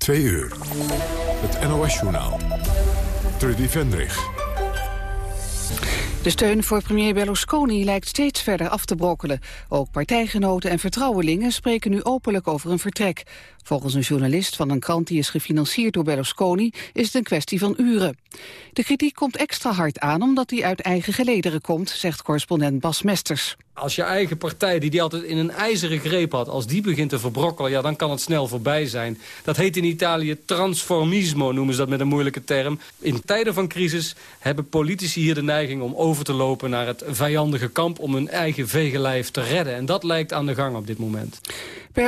Twee uur. Het NOS-journaal. Trudy Vendrich. De steun voor premier Berlusconi lijkt steeds verder af te brokkelen. Ook partijgenoten en vertrouwelingen spreken nu openlijk over een vertrek. Volgens een journalist van een krant die is gefinancierd door Berlusconi is het een kwestie van uren. De kritiek komt extra hard aan omdat hij uit eigen gelederen komt, zegt correspondent Bas Mesters. Als je eigen partij, die die altijd in een ijzeren greep had... als die begint te verbrokkelen, ja, dan kan het snel voorbij zijn. Dat heet in Italië transformismo, noemen ze dat met een moeilijke term. In tijden van crisis hebben politici hier de neiging om over te lopen... naar het vijandige kamp om hun eigen vegenlijf te redden. En dat lijkt aan de gang op dit moment.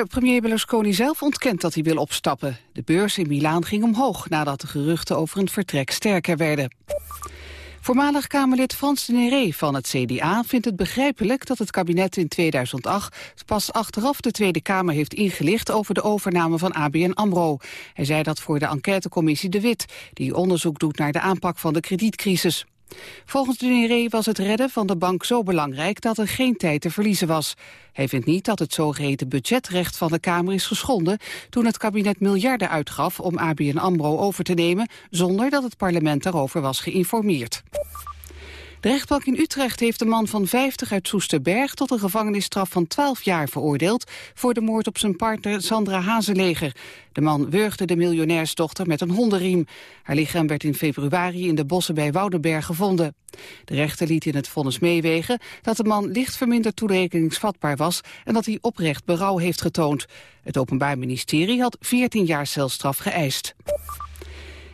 Premier Berlusconi zelf ontkent dat hij wil opstappen. De beurs in Milaan ging omhoog nadat de geruchten over een vertrek sterker werden. Voormalig Kamerlid Frans de Néré van het CDA vindt het begrijpelijk dat het kabinet in 2008 pas achteraf de Tweede Kamer heeft ingelicht over de overname van ABN AMRO. Hij zei dat voor de enquêtecommissie De Wit, die onderzoek doet naar de aanpak van de kredietcrisis. Volgens de Nere was het redden van de bank zo belangrijk dat er geen tijd te verliezen was. Hij vindt niet dat het zogeheten budgetrecht van de Kamer is geschonden toen het kabinet miljarden uitgaf om ABN AMRO over te nemen zonder dat het parlement daarover was geïnformeerd. De rechtbank in Utrecht heeft de man van 50 uit Soesterberg tot een gevangenisstraf van 12 jaar veroordeeld voor de moord op zijn partner Sandra Hazeleger. De man wurgde de miljonairsdochter met een hondenriem. Haar lichaam werd in februari in de bossen bij Woudenberg gevonden. De rechter liet in het vonnis meewegen dat de man licht verminderd toerekeningsvatbaar was en dat hij oprecht berouw heeft getoond. Het Openbaar Ministerie had 14 jaar celstraf geëist.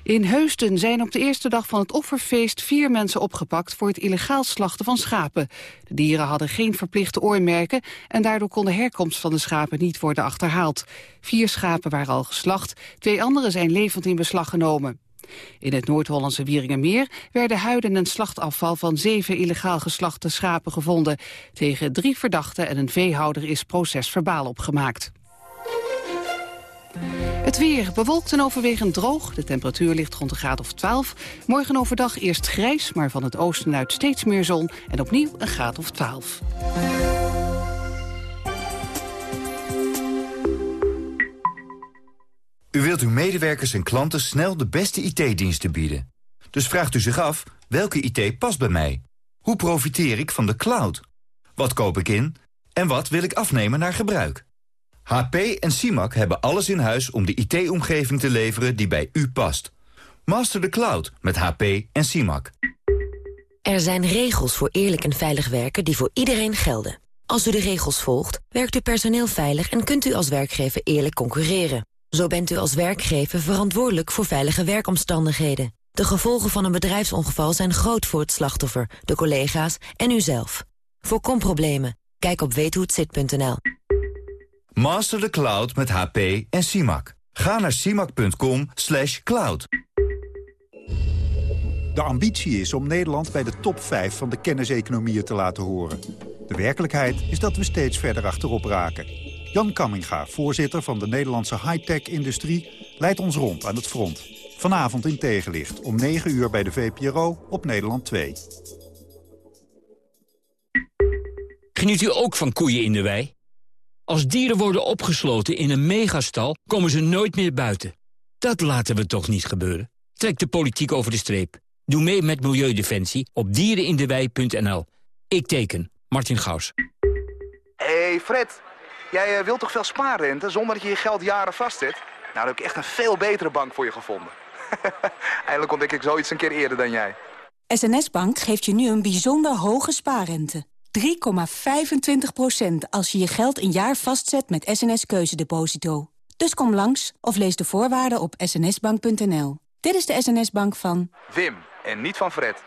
In Heusden zijn op de eerste dag van het offerfeest vier mensen opgepakt voor het illegaal slachten van schapen. De dieren hadden geen verplichte oormerken en daardoor kon de herkomst van de schapen niet worden achterhaald. Vier schapen waren al geslacht, twee andere zijn levend in beslag genomen. In het Noord-Hollandse Wieringenmeer werden huiden en slachtafval van zeven illegaal geslachte schapen gevonden. Tegen drie verdachten en een veehouder is procesverbaal opgemaakt. Het weer bewolkt en overwegend droog. De temperatuur ligt rond een graad of 12. Morgen overdag eerst grijs, maar van het oosten uit steeds meer zon. En opnieuw een graad of 12. U wilt uw medewerkers en klanten snel de beste IT-diensten bieden. Dus vraagt u zich af, welke IT past bij mij? Hoe profiteer ik van de cloud? Wat koop ik in? En wat wil ik afnemen naar gebruik? HP en CIMAC hebben alles in huis om de IT-omgeving te leveren die bij u past. Master the cloud met HP en CIMAC. Er zijn regels voor eerlijk en veilig werken die voor iedereen gelden. Als u de regels volgt, werkt uw personeel veilig en kunt u als werkgever eerlijk concurreren. Zo bent u als werkgever verantwoordelijk voor veilige werkomstandigheden. De gevolgen van een bedrijfsongeval zijn groot voor het slachtoffer, de collega's en uzelf. Voorkom problemen. Kijk op weethohetzit.nl. Master the cloud met HP en CIMAC. Ga naar CIMAC.com cloud. De ambitie is om Nederland bij de top 5 van de kenniseconomieën te laten horen. De werkelijkheid is dat we steeds verder achterop raken. Jan Kamminga, voorzitter van de Nederlandse high-tech-industrie... leidt ons rond aan het front. Vanavond in tegenlicht, om 9 uur bij de VPRO op Nederland 2. Geniet u ook van koeien in de wei? Als dieren worden opgesloten in een megastal, komen ze nooit meer buiten. Dat laten we toch niet gebeuren? Trek de politiek over de streep. Doe mee met Milieudefensie op dierenindewei.nl. Ik teken, Martin Gaus. hey Fred, jij eh, wilt toch veel spaarrente zonder dat je je geld jaren vastzet? Nou, dan heb ik echt een veel betere bank voor je gevonden. Eindelijk ontdek ik zoiets een keer eerder dan jij. SNS Bank geeft je nu een bijzonder hoge spaarrente. 3,25% als je je geld een jaar vastzet met SNS Keuzedeposito. Dus kom langs of lees de voorwaarden op snsbank.nl. Dit is de SNS-bank van... Wim, en niet van Fred.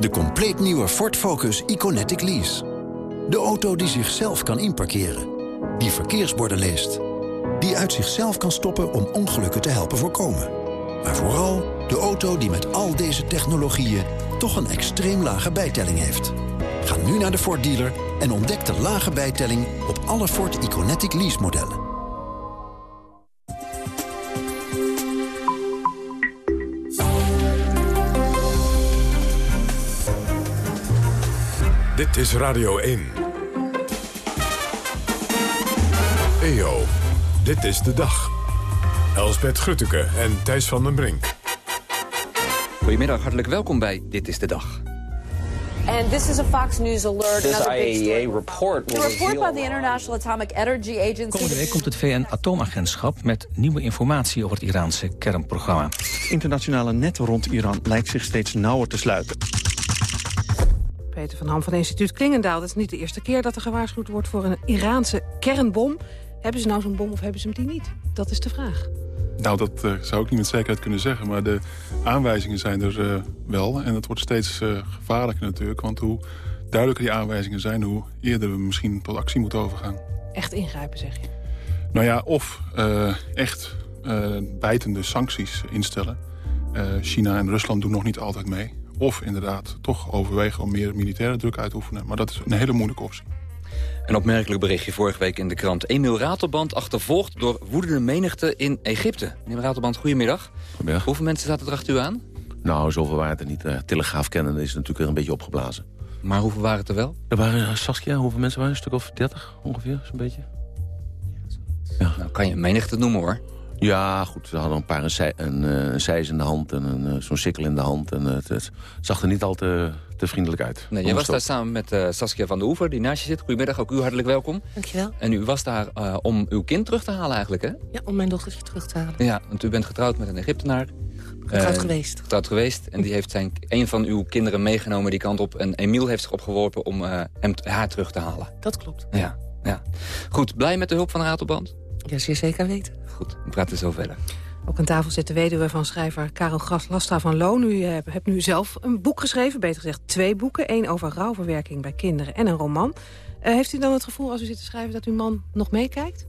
De compleet nieuwe Ford Focus Iconetic Lease. De auto die zichzelf kan inparkeren. Die verkeersborden leest. Die uit zichzelf kan stoppen om ongelukken te helpen voorkomen. Maar vooral de auto die met al deze technologieën toch een extreem lage bijtelling heeft. Ga nu naar de Ford dealer en ontdek de lage bijtelling op alle Ford Iconetic lease modellen. Dit is Radio 1. EO, Dit is de dag. Elsbet Grutteke en Thijs van den Brink. Goedemiddag, hartelijk welkom bij Dit is de Dag. And this is a Fox News alert. This IAEA story. report will report by the International Atomic Energy Agency. Komende week komt het VN-atoomagentschap met nieuwe informatie over het Iraanse kernprogramma. Het internationale net rond Iran lijkt zich steeds nauwer te sluiten. Peter van Ham van het instituut Klingendaal. Het is niet de eerste keer dat er gewaarschuwd wordt voor een Iraanse kernbom. Hebben ze nou zo'n bom of hebben ze hem die niet? Dat is de vraag. Nou, dat eh, zou ik niet met zekerheid kunnen zeggen. Maar de aanwijzingen zijn er eh, wel. En het wordt steeds eh, gevaarlijker natuurlijk. Want hoe duidelijker die aanwijzingen zijn... hoe eerder we misschien tot actie moeten overgaan. Echt ingrijpen, zeg je. Nou ja, of echt bijtende sancties instellen. China en Rusland doen nog niet altijd mee. Of inderdaad toch overwegen om meer militaire druk uit te oefenen. Maar dat is een hele moeilijke optie. Een opmerkelijk berichtje vorige week in de krant. Emil Ratelband achtervolgd door woedende menigte in Egypte. Meneer Ratelband, goedemiddag. Goedemiddag. Hoeveel mensen zaten er achter u aan? Nou, zoveel waren het er niet. Uh, Telegraaf kennen is natuurlijk weer een beetje opgeblazen. Maar hoeveel waren het er wel? Er waren, uh, Saskia, hoeveel mensen waren er? Een stuk of dertig ongeveer, zo'n beetje. Ja. Nou, kan je een menigte noemen hoor. Ja, goed, ze hadden een paar een, een, een zeis in de hand en een, zo'n sikkel in de hand. En het, het, zag er niet al te, te vriendelijk uit. Nee, jij was daar samen met uh, Saskia van der Oever, die naast je zit. Goedemiddag, ook u hartelijk welkom. Dankjewel. En u was daar uh, om uw kind terug te halen eigenlijk, hè? Ja, om mijn dochtertje terug te halen. Ja, want u bent getrouwd met een Egyptenaar. Getrouwd uh, geweest. Getrouwd geweest. En die heeft zijn, een van uw kinderen meegenomen die kant op. En Emiel heeft zich opgeworpen om hem, haar terug te halen. Dat klopt. Ja, ja. Goed, blij met de hulp van de Ratelband? Ja, zeer zeker weten. Goed, we praten zo verder. Ook aan tafel zit de weduwe van schrijver Karel Lasta van Loon. U hebt nu zelf een boek geschreven, beter gezegd twee boeken. Eén over rouwverwerking bij kinderen en een roman. Uh, heeft u dan het gevoel als u zit te schrijven dat uw man nog meekijkt?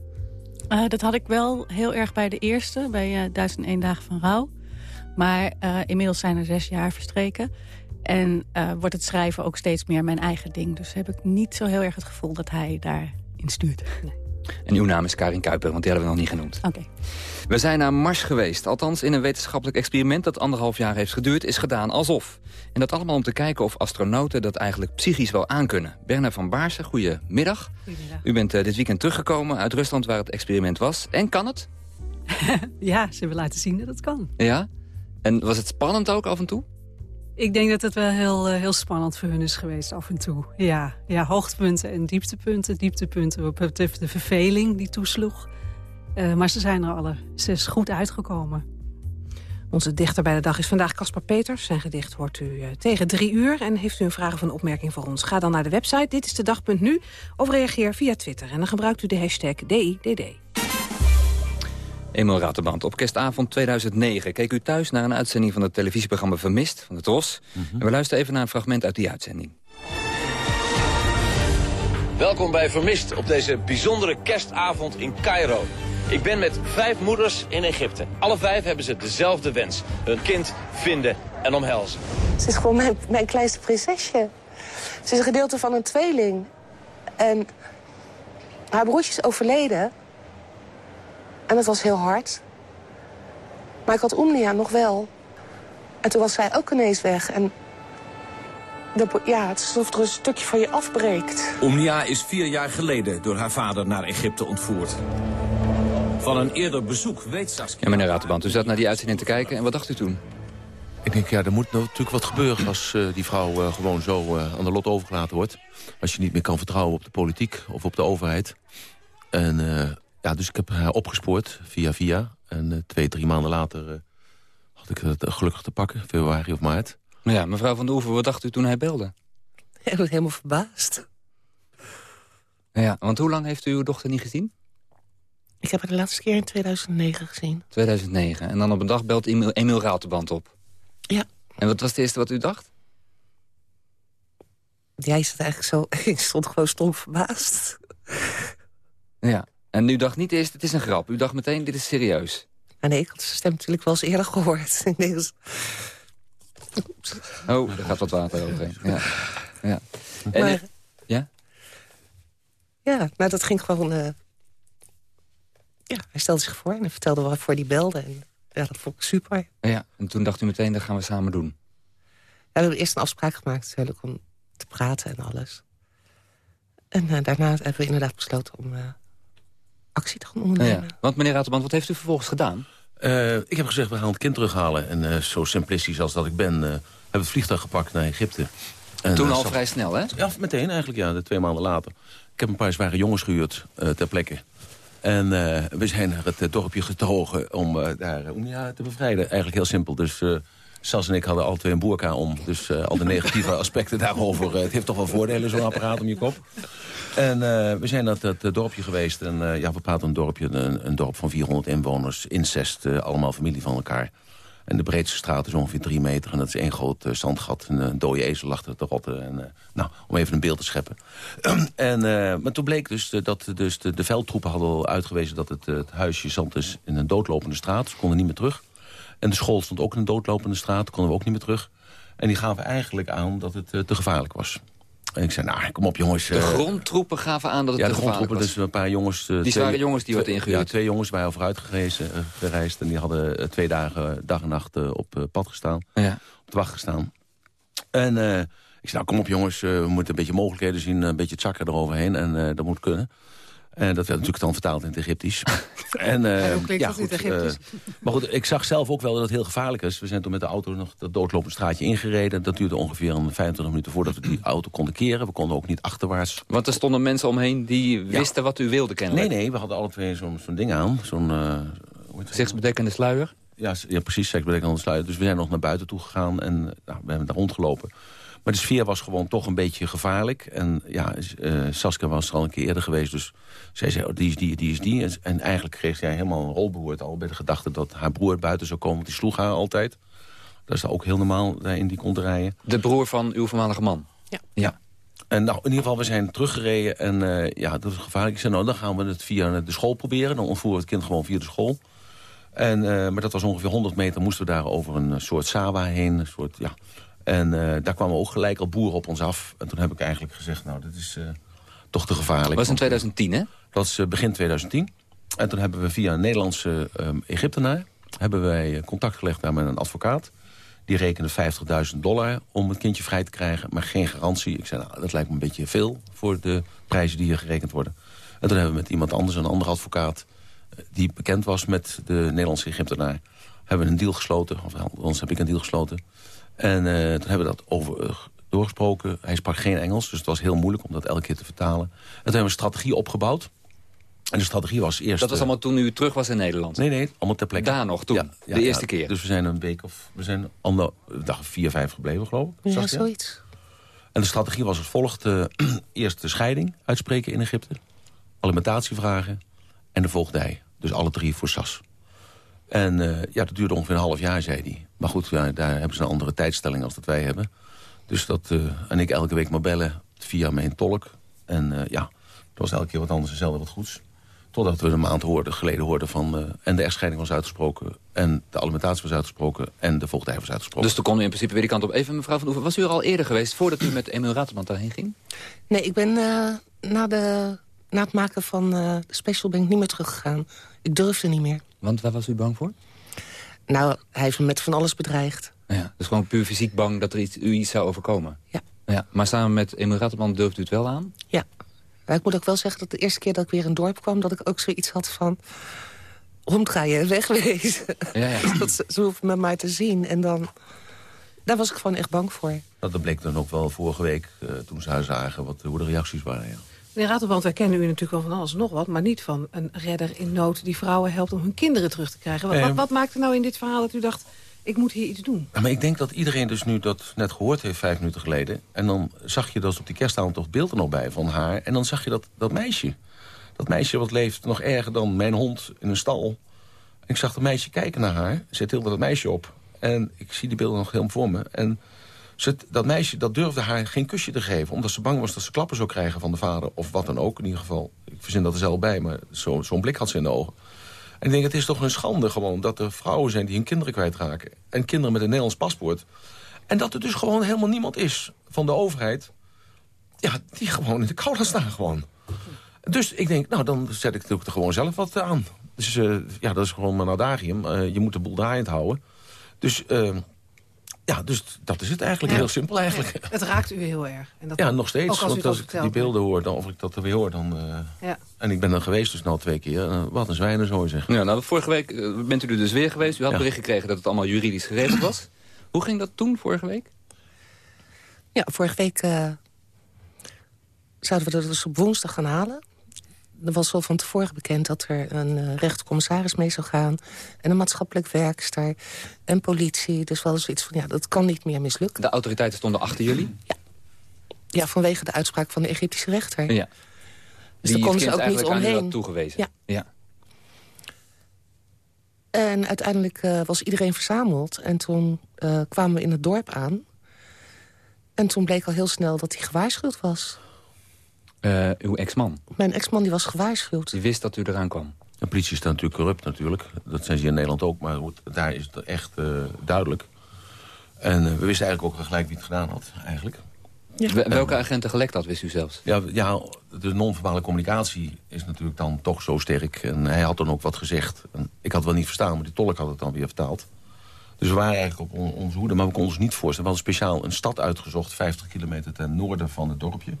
Uh, dat had ik wel heel erg bij de eerste, bij uh, 1001 dagen van rouw. Maar inmiddels zijn er zes jaar verstreken. En wordt het schrijven ook steeds meer mijn eigen ding. Dus heb ik niet zo heel erg het gevoel dat hij daarin stuurt. Nee. En uw naam is Karin Kuiper, want die hadden we nog niet genoemd. Oké. Okay. We zijn naar Mars geweest. Althans, in een wetenschappelijk experiment dat anderhalf jaar heeft geduurd... is gedaan alsof. En dat allemaal om te kijken of astronauten dat eigenlijk psychisch wel aankunnen. Bernard van Baarsen, goedemiddag. Goedemiddag. U bent uh, dit weekend teruggekomen uit Rusland waar het experiment was. En kan het? ja, ze hebben laten zien dat het kan. Ja? En was het spannend ook af en toe? Ik denk dat het wel heel, uh, heel spannend voor hun is geweest af en toe. Ja, ja hoogtepunten en dieptepunten. Dieptepunten wat betreft de verveling die toesloeg. Uh, maar ze zijn er alle zes goed uitgekomen. Onze dichter bij de dag is vandaag Caspar Peters. Zijn gedicht hoort u uh, tegen drie uur. En heeft u een vraag of een opmerking voor ons? Ga dan naar de website Dit is de dag.nu of reageer via Twitter. En dan gebruikt u de hashtag DIDD. Emil Raterband, op kerstavond 2009 keek u thuis naar een uitzending van het televisieprogramma Vermist van de TROS. Mm -hmm. En we luisteren even naar een fragment uit die uitzending. Welkom bij Vermist op deze bijzondere kerstavond in Cairo. Ik ben met vijf moeders in Egypte. Alle vijf hebben ze dezelfde wens. Hun kind vinden en omhelzen. Ze is gewoon mijn, mijn kleinste prinsesje. Ze is een gedeelte van een tweeling. En haar broertje is overleden. En dat was heel hard. Maar ik had Omnia nog wel. En toen was zij ook ineens weg. En de, ja, het is alsof er een stukje van je afbreekt. Omnia is vier jaar geleden door haar vader naar Egypte ontvoerd. Van een eerder bezoek weet Saskia... Ja, meneer Raterband, u zat naar die uitzending te kijken. En wat dacht u toen? Ik denk, ja, er moet natuurlijk wat gebeuren als uh, die vrouw uh, gewoon zo uh, aan de lot overgelaten wordt. Als je niet meer kan vertrouwen op de politiek of op de overheid. En ja, dus ik heb haar opgespoord via via. En twee, drie maanden later had ik het gelukkig te pakken, februari of maart. Ja, mevrouw Van der Oever, wat dacht u toen hij belde? Ik was helemaal verbaasd. Ja, want hoe lang heeft u uw dochter niet gezien? Ik heb haar de laatste keer in 2009 gezien. 2009. En dan op een dag belt Emil, Emil Ratelband op? Ja. En wat was het eerste wat u dacht? Jij zat eigenlijk zo... Ik stond gewoon stom verbaasd. Ja. En u dacht niet eerst, het is een grap. U dacht meteen, dit is serieus. Ah, nee, ik had zijn stem natuurlijk wel eens eerder gehoord. Oh, er gaat wat water overheen. Ja. ja. En, maar, ja? Ja, nou dat ging gewoon... Uh, ja, hij stelde zich voor en hij vertelde waarvoor hij belde. En ja, dat vond ik super. Ja, en toen dacht u meteen, dat gaan we samen doen. Ja, we hebben eerst een afspraak gemaakt natuurlijk om te praten en alles. En uh, daarna hebben we inderdaad besloten om, uh, actie te gaan ondernemen. Ja. Want meneer Raterband, wat heeft u vervolgens gedaan? Uh, ik heb gezegd, we gaan het kind terughalen. En uh, zo simplistisch als dat ik ben, uh, heb het vliegtuig gepakt naar Egypte. En, Toen al vrij snel, hè? Ja, meteen eigenlijk, ja, twee maanden later. Ik heb een paar zware jongens gehuurd ter plekke. En we zijn naar het dorpje getogen om daar Unia te bevrijden. Eigenlijk heel simpel, dus... Sas en ik hadden alle twee een boerka om. Dus uh, al de negatieve aspecten daarover. Uh, het heeft toch wel voordelen, zo'n apparaat om je kop. En uh, we zijn naar het dorpje geweest. En ja, we praten een dorpje, een, een, dorp van 400 inwoners. Incest, allemaal familie van elkaar. En de breedste straat is ongeveer drie meter. En dat is één groot zandgat. En een dode ezel lag er te rotten. En, nou, om even een beeld te scheppen. en, maar toen bleek dus dat dus de, de veldtroepen hadden al uitgewezen... dat het, het huisje zand is in een doodlopende straat. Ze konden niet meer terug. En de school stond ook in een doodlopende straat, konden we ook niet meer terug. En die gaven eigenlijk aan dat het uh, te gevaarlijk was. En ik zei, nou, kom op jongens. De uh, grondtroepen gaven aan dat het ja, te gevaarlijk was? Ja, de grondtroepen, dus een paar jongens. Uh, die twee, zware jongens die werden ingehuurd? Ja, twee jongens waren vooruit gereisd. En die hadden twee dagen, dag en nacht op pad gestaan. Ja. Op de wacht gestaan. En ik zei, nou, kom op jongens, we moeten een beetje mogelijkheden zien. Een beetje tjakker eroverheen. En dat moet kunnen. En dat werd natuurlijk dan vertaald in het Egyptisch. en, uh, ja, goed, Egyptisch? Uh, maar goed, ik zag zelf ook wel dat het heel gevaarlijk is. We zijn toen met de auto nog dat doodlopende straatje ingereden. Dat duurde ongeveer een 25 minuten voordat we die auto konden keren. We konden ook niet achterwaarts. Want er stonden mensen omheen die wisten wat u wilde kennen. Nee, nee, we hadden alle twee zo'n ding aan. Zo'n... Uh, Zegsbedekkende sluier? Ja, ja precies, seksbedekkende sluier. Dus we zijn nog naar buiten toe gegaan en nou, we hebben daar rondgelopen. Maar de sfeer was gewoon toch een beetje gevaarlijk. En ja, uh, Saskia was er al een keer eerder geweest. Dus zij zei, oh, die is die, die is die. En eigenlijk kreeg zij helemaal een rol behoord al... bij de gedachte dat haar broer buiten zou komen. Want die sloeg haar altijd. Dat is ook heel normaal in die kon rijden. De broer van uw voormalige man? Ja. Ja. En nou, in ieder geval, we zijn teruggereden. En uh, ja, dat is gevaarlijk. Ik zei, nou, dan gaan we het via de school proberen. Dan ontvoeren we het kind gewoon via de school. En, uh, maar dat was ongeveer 100 meter. Moesten we daar over een soort Sawa heen. Een soort, ja, en uh, daar kwamen ook gelijk al boeren op ons af. En toen heb ik eigenlijk gezegd, nou, dit is uh, toch te gevaarlijk. Dat was in 2010, hè? Dat is uh, begin 2010. En toen hebben we via een Nederlandse um, Egyptenaar... hebben wij contact gelegd daar met een advocaat. Die rekende 50.000 dollar om het kindje vrij te krijgen. Maar geen garantie. Ik zei, nou, dat lijkt me een beetje veel... voor de prijzen die hier gerekend worden. En toen hebben we met iemand anders, een andere advocaat... die bekend was met de Nederlandse Egyptenaar... hebben we een deal gesloten. Of anders heb ik een deal gesloten... En uh, toen hebben we dat over, uh, doorgesproken. Hij sprak geen Engels, dus het was heel moeilijk om dat elke keer te vertalen. En toen hebben we een strategie opgebouwd. En de strategie was eerst... Dat was allemaal toen u terug was in Nederland? Nee, nee, allemaal ter plekke. Daar nog, toen? Ja, ja, de eerste ja, keer? Dus we zijn een week of... We zijn ander, dag vier, vijf gebleven, geloof ik. Ja, zoiets. En de strategie was als volgt. Uh, eerst de scheiding uitspreken in Egypte. Alimentatie vragen. En de voogdij. Dus alle drie voor SAS. En uh, ja, dat duurde ongeveer een half jaar, zei hij. Maar goed, ja, daar hebben ze een andere tijdstelling als dat wij hebben. Dus dat, uh, en ik elke week maar bellen via mijn tolk. En uh, ja, het was elke keer wat anders en zelden wat goeds. Totdat we een maand hoorden, geleden hoorden van... en de echtscheiding was uitgesproken, en de alimentatie was uitgesproken... en de voogdij was uitgesproken. Dus toen kon u in principe weer die kant op. Even mevrouw Van Oeven, was u er al eerder geweest... voordat u met Emil Raterman daarheen ging? Nee, ik ben na, de, na het maken van de special ben ik niet meer teruggegaan. Ik durfde niet meer. Want waar was u bang voor? Nou, hij heeft me met van alles bedreigd. Ja, dus gewoon puur fysiek bang dat er iets, u iets zou overkomen? Ja. ja. Maar samen met Emil Ratterman durft u het wel aan? Ja. Maar ik moet ook wel zeggen dat de eerste keer dat ik weer in het dorp kwam... dat ik ook zoiets had van... omdraaien, wegwezen. Ja, ja. dat ze, ze hoeven met mij te zien. En dan... Daar was ik gewoon echt bang voor. Nou, dat bleek dan ook wel vorige week, uh, toen ze haar zagen... Wat, hoe de reacties waren, ja. Meneer Ratelband, wij kennen u natuurlijk wel van alles nog wat... maar niet van een redder in nood die vrouwen helpt om hun kinderen terug te krijgen. Wat, wat, wat maakte nou in dit verhaal dat u dacht, ik moet hier iets doen? Maar ik denk dat iedereen dus nu dat net gehoord heeft vijf minuten geleden... en dan zag je dus op die kerstavond toch beeld er nog bij van haar... en dan zag je dat, dat meisje. Dat meisje wat leeft nog erger dan mijn hond in een stal. Ik zag dat meisje kijken naar haar, zet heel dat meisje op... en ik zie die beelden nog helemaal voor me... En dat meisje dat durfde haar geen kusje te geven... omdat ze bang was dat ze klappen zou krijgen van de vader... of wat dan ook, in ieder geval. Ik verzin dat er zelf bij, maar zo'n zo blik had ze in de ogen. En ik denk, het is toch een schande gewoon... dat er vrouwen zijn die hun kinderen kwijtraken. En kinderen met een Nederlands paspoort. En dat er dus gewoon helemaal niemand is van de overheid... ja, die gewoon in de kou laat staan gewoon. Dus ik denk, nou, dan zet ik er gewoon zelf wat aan. Dus uh, ja, dat is gewoon mijn adagium. Uh, je moet de boel draaiend houden. Dus... Uh, ja, dus dat is het eigenlijk. Ja. Heel simpel eigenlijk. Ja, het raakt u heel erg. En dat ja, nog steeds. Ook als want als ik die beelden hoor, dan, of ik dat er weer hoor, dan... Uh... Ja. En ik ben er geweest dus nou twee keer. Uh, wat een zwijnen, zo zeg. Ja, nou, vorige week uh, bent u er dus weer geweest. U had Ja. bericht gekregen dat het allemaal juridisch geregeld was. Hoe ging dat toen, vorige week? Ja, vorige week eh, zouden we er dus op woensdag gaan halen. Er was al van tevoren bekend dat er een eh rechtercommissaris mee zou gaan... en een maatschappelijk werkster en politie. Dus wel zoiets van, ja, dat kan niet meer mislukken. De autoriteiten stonden achter jullie? Ja, vanwege de uitspraak van de Egyptische rechter. Ja. Dus daar konden ze ook niet omheen. toegewezen. Ja. ja. En uiteindelijk eh, was iedereen verzameld. En toen eh, kwamen we in het dorp aan. En toen bleek al heel snel dat hij gewaarschuwd was. Eh, uw ex-man, Mijn ex-man die was gewaarschuwd. die wist dat u eraan kwam. De politie is natuurlijk corrupt natuurlijk. Dat zijn ze in Nederland ook, maar daar is het echt eh, duidelijk. En eh, we wisten eigenlijk ook gelijk wie het gedaan had, eigenlijk. Wel- Welke agenten gelekt dat, wist u zelfs? Ja, ja, de non-verbale communicatie is natuurlijk dan toch zo sterk. En hij had dan ook wat gezegd. En ik had het wel niet verstaan, maar die tolk had het dan weer vertaald. Dus we waren eigenlijk op on- onze hoede, maar we konden ons niet voorstellen. We hadden speciaal een stad uitgezocht, 50 kilometer ten noorden van het dorpje.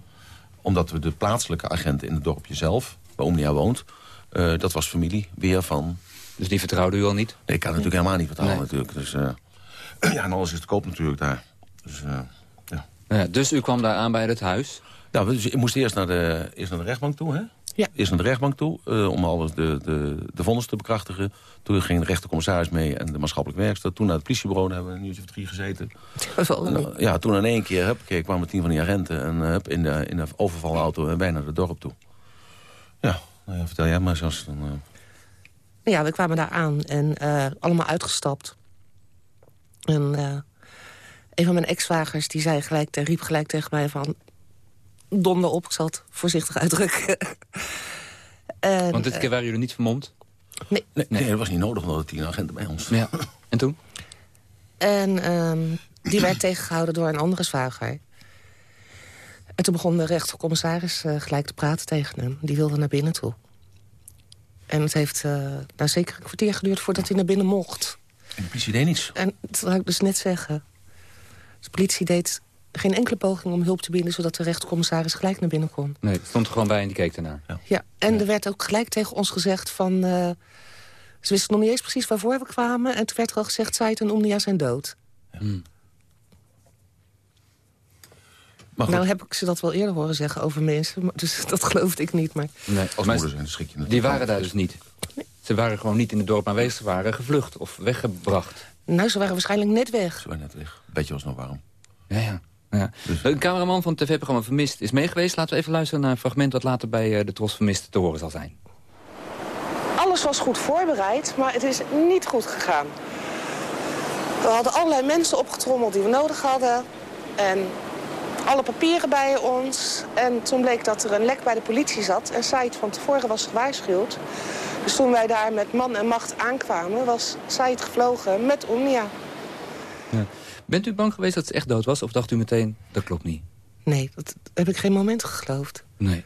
Omdat we de plaatselijke agent in het dorpje zelf, waar Omnia woont... eh, dat was familie, weer van... Dus die vertrouwde u al niet? Nee, ik kan natuurlijk helemaal niet vertrouwen Nee. natuurlijk. Dus, eh, ja, en alles is te koop natuurlijk daar. Dus, eh, ja. Ja, dus u kwam daar aan bij het huis? Nou, dus ik moest eerst naar de, eerst naar de rechtbank toe, hè? Ja. Eerst naar de rechtbank toe, eh, om alles de, de, de vonnis te bekrachtigen. Toen ging de rechtercommissaris mee en de maatschappelijk werkster. Toen naar het politiebureau, daar hebben we een uurtje of drie gezeten. Nou, ja, toen in één keer heb, kijk, kwamen tien van die agenten... en eh, hup, in, de, in de overvalauto en wij naar het dorp toe. Ja, nou ja, vertel jij maar, zoals dan... eh, Ja, we kwamen daar aan en eh, allemaal uitgestapt. En eh, een van mijn ex-zwagers die zei gelijk, riep gelijk tegen mij van... donder op, ik zal het voorzichtig uitdrukken. en, Want dit eh, keer waren jullie niet vermomd? Nee. Nee, nee, dat was niet nodig, omdat er tien agenten bij ons. Ja. En toen? En ehm, die werd tegengehouden door een andere zwager. En toen begon de rechtercommissaris eh, gelijk te praten tegen hem. Die wilde naar binnen toe. En het heeft eh, nou zeker een kwartier geduurd voordat hij naar binnen mocht. En de politie deed niets. En dat zou ik dus net zeggen. De politie deed geen enkele poging om hulp te bieden... zodat de rechtercommissaris gelijk naar binnen kon. Nee, het stond er gewoon bij en die keek ernaar. Ja. Ja, en er werd ook gelijk tegen ons gezegd van... eh, ze wisten nog niet eens precies waarvoor we kwamen... en toen werd er al gezegd, Said en Omnia zijn dood. Maar goed, Nou heb ik ze dat wel eerder horen zeggen over mensen... dus dat geloofde ik niet, maar... Nee, als maar moeder zijn, schrik je die waren daar dus niet. Ze waren gewoon niet in het dorp aanwezig. Ze waren gevlucht of weggebracht. Nou, ze waren waarschijnlijk net weg. Ze waren net weg. Bedje was nog warm. Ja, ja. Ja. Een cameraman van het tv-programma Vermist is meegeweest. Laten we even luisteren naar een fragment... wat later bij eh, de Tros Vermist te horen zal zijn. Alles was goed voorbereid, maar het is niet goed gegaan. We hadden allerlei mensen opgetrommeld die we nodig hadden. En alle papieren bij ons. En toen bleek dat er een lek bij de politie zat. En Said van tevoren was gewaarschuwd. Dus toen wij daar met man en macht aankwamen... was Said gevlogen met Omnia. Bent u bang geweest dat ze echt dood was? Of dacht u meteen, dat klopt niet? Nee, dat heb ik geen moment geloofd. Nee.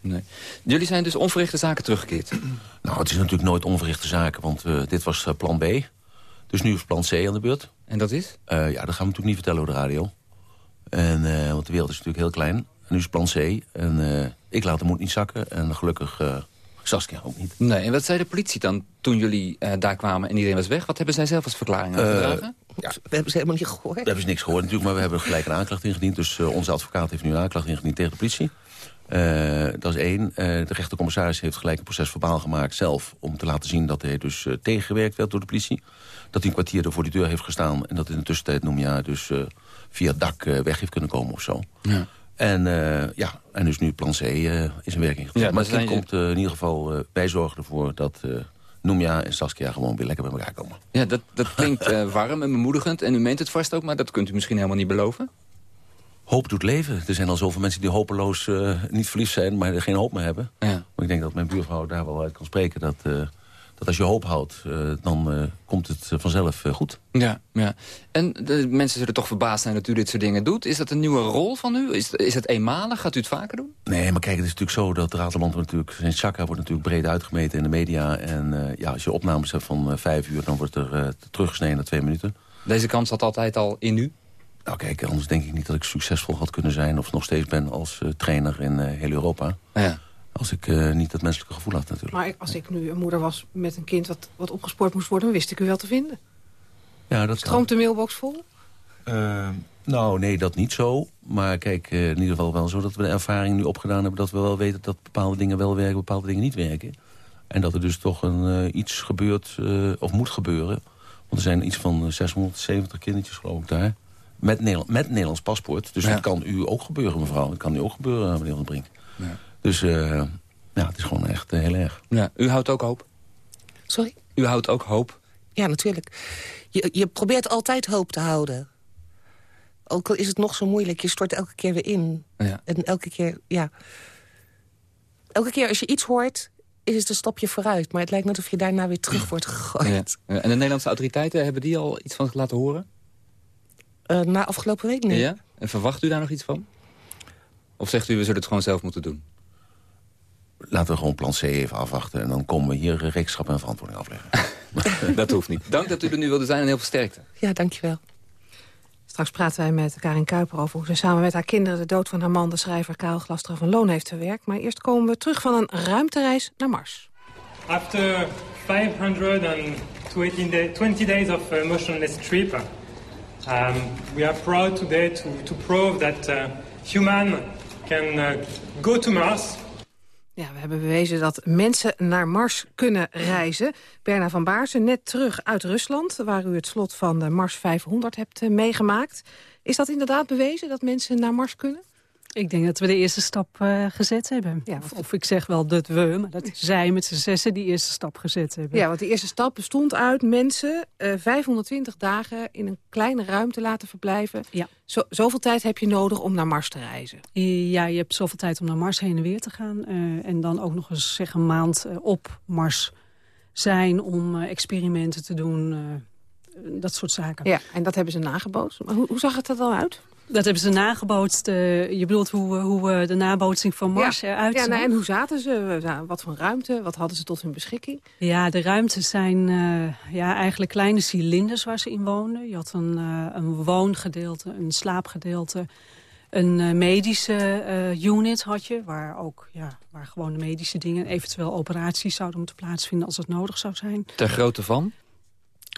nee. Jullie zijn dus onverrichte zaken teruggekeerd. Nou, het is natuurlijk nooit onverrichte zaken, want eh, dit was eh, plan B. Dus nu is plan C aan de beurt. En dat is? Eh, ja, dat gaan we natuurlijk niet vertellen over de radio. En, eh, want de wereld is natuurlijk heel klein. En nu is plan C. En eh, ik laat de moed niet zakken. En gelukkig eh, Saskia ook niet. Nee, en wat zei de politie dan toen jullie eh, daar kwamen en iedereen was weg? Wat hebben zij zelf als verklaring aangedragen? Ja, we hebben ze helemaal niet gehoord. We hebben ze niks gehoord natuurlijk, maar we hebben gelijk een aanklacht ingediend. Dus eh, onze advocaat heeft nu een aanklacht ingediend tegen de politie. Eh, dat is één. Eh, de rechtercommissaris heeft gelijk een proces verbaal gemaakt zelf... om te laten zien dat hij dus eh, tegengewerkt werd door de politie. Dat hij een kwartier er voor die deur heeft gestaan... en dat in de tussentijd Noemja dus eh, via het dak eh, weg heeft kunnen komen of zo. Ja. En, eh, ja, en dus nu plan C eh, is in werking gezet. Ja, maar het kind komt in ieder geval... wij zorgen ervoor dat eh Noemja en Saskia gewoon weer lekker bij elkaar komen. Ja, dat, dat klinkt eh, warm en bemoedigend. En u meent het vast ook, maar dat kunt u misschien helemaal niet beloven. Hoop doet leven. Er zijn al zoveel mensen die hopeloos eh, niet verliefd zijn... maar er geen hoop meer hebben. Ja. Maar ik denk dat mijn buurvrouw daar wel uit kan spreken... dat, eh, dat als je hoop houdt, eh, dan eh, komt het eh, vanzelf goed. Ja, ja. En de mensen zullen toch verbaasd zijn dat u dit soort dingen doet. Is dat een nieuwe rol van u? Is, is het eenmalig? Gaat u het vaker doen? Nee, maar kijk, het is natuurlijk zo dat Rateland natuurlijk... zijn chakra wordt natuurlijk breed uitgemeten in de media. En ja, als je opnames hebt van vijf uur... dan wordt er teruggesneden naar twee minuten. Deze kans zat altijd al in u? Nou kijk, anders denk ik niet dat ik succesvol had kunnen zijn... of nog steeds ben als trainer in heel Europa. Ja. Als ik uh, niet dat menselijke gevoel had natuurlijk. Maar als ik nu een moeder was met een kind wat, wat opgespoord moest worden... dan wist ik u wel te vinden. Ja, dat Stroomt de mailbox vol? Uh, nou, nee, dat niet zo. Maar kijk, uh, in ieder geval wel zo dat we de ervaring nu opgedaan hebben... dat we wel weten dat bepaalde dingen wel werken, bepaalde dingen niet werken. En dat er dus toch een, uh, iets gebeurt, of moet gebeuren. Want er zijn iets van 670 kindertjes, geloof ik, daar. Met, Nederland, met Nederlands paspoort. Dus ja. dat kan u ook gebeuren, mevrouw. Dat kan u ook gebeuren, meneer Van Brink. Ja. Dus ja, het is gewoon echt heel erg. Ja, u houdt ook hoop? Sorry? U houdt ook hoop? Ja, natuurlijk. Je, je probeert altijd hoop te houden. Ook al is het nog zo moeilijk, je stort elke keer weer in. Ja. En elke keer, ja... Elke keer als je iets hoort, is het een stapje vooruit. Maar het lijkt net of je daarna weer terug wordt gegooid. Ja. En de Nederlandse autoriteiten, hebben die al iets van laten horen? Uh, na afgelopen week niet. Ja? En verwacht u daar nog iets van? Of zegt u, we zullen het gewoon zelf moeten doen? Laten we gewoon plan C even afwachten. En dan komen we hier rekenschap en verantwoording afleggen. dat hoeft niet. Dank dat u er nu wilde zijn en heel veel sterkte. Ja, dankjewel. Straks praten wij met Karin Kuiper over hoe ze samen met haar kinderen... de dood van haar man, de schrijver Karel Glastra van Loon heeft verwerkt. Maar eerst komen we terug van een ruimtereis naar Mars. After 520 days of uh, motionless trip... Um, we are proud today to, to prove that uh, human can uh, go to Mars... Ja, we hebben bewezen dat mensen naar Mars kunnen reizen. Berna van Baarsen, net terug uit Rusland... waar u het slot van de Mars 500 hebt uh, meegemaakt. Is dat inderdaad bewezen, dat mensen naar Mars kunnen? Ik denk dat we de eerste stap uh, gezet hebben. Ja, of, of, ik zeg wel dat we, maar dat zij met z'n zessen die eerste stap gezet hebben. Ja, want die eerste stap bestond uit mensen uh, 520 dagen in een kleine ruimte laten verblijven. Ja. Zo, zoveel tijd heb je nodig om naar Mars te reizen. Ja, je hebt zoveel tijd om naar Mars heen en weer te gaan. Uh, en dan ook nog eens zeg, een maand op Mars zijn om experimenten te doen. dat soort zaken. Ja, en dat hebben ze nagebootst. Maar hoe, hoe zag het er dan uit? Dat hebben ze nagebootst. Uh, je bedoelt hoe, hoe de nabootsing van Mars ja. eruit ja, nou, en hoe zaten ze? Wat voor ruimte? Wat hadden ze tot hun beschikking? Ja, de ruimtes zijn uh, ja, eigenlijk kleine cilinders waar ze in woonden. Je had een, uh, een woongedeelte, een slaapgedeelte. Een medische unit had je, waar ook ja, waar gewoon de medische dingen... eventueel operaties zouden moeten plaatsvinden als het nodig zou zijn. Ter grootte van?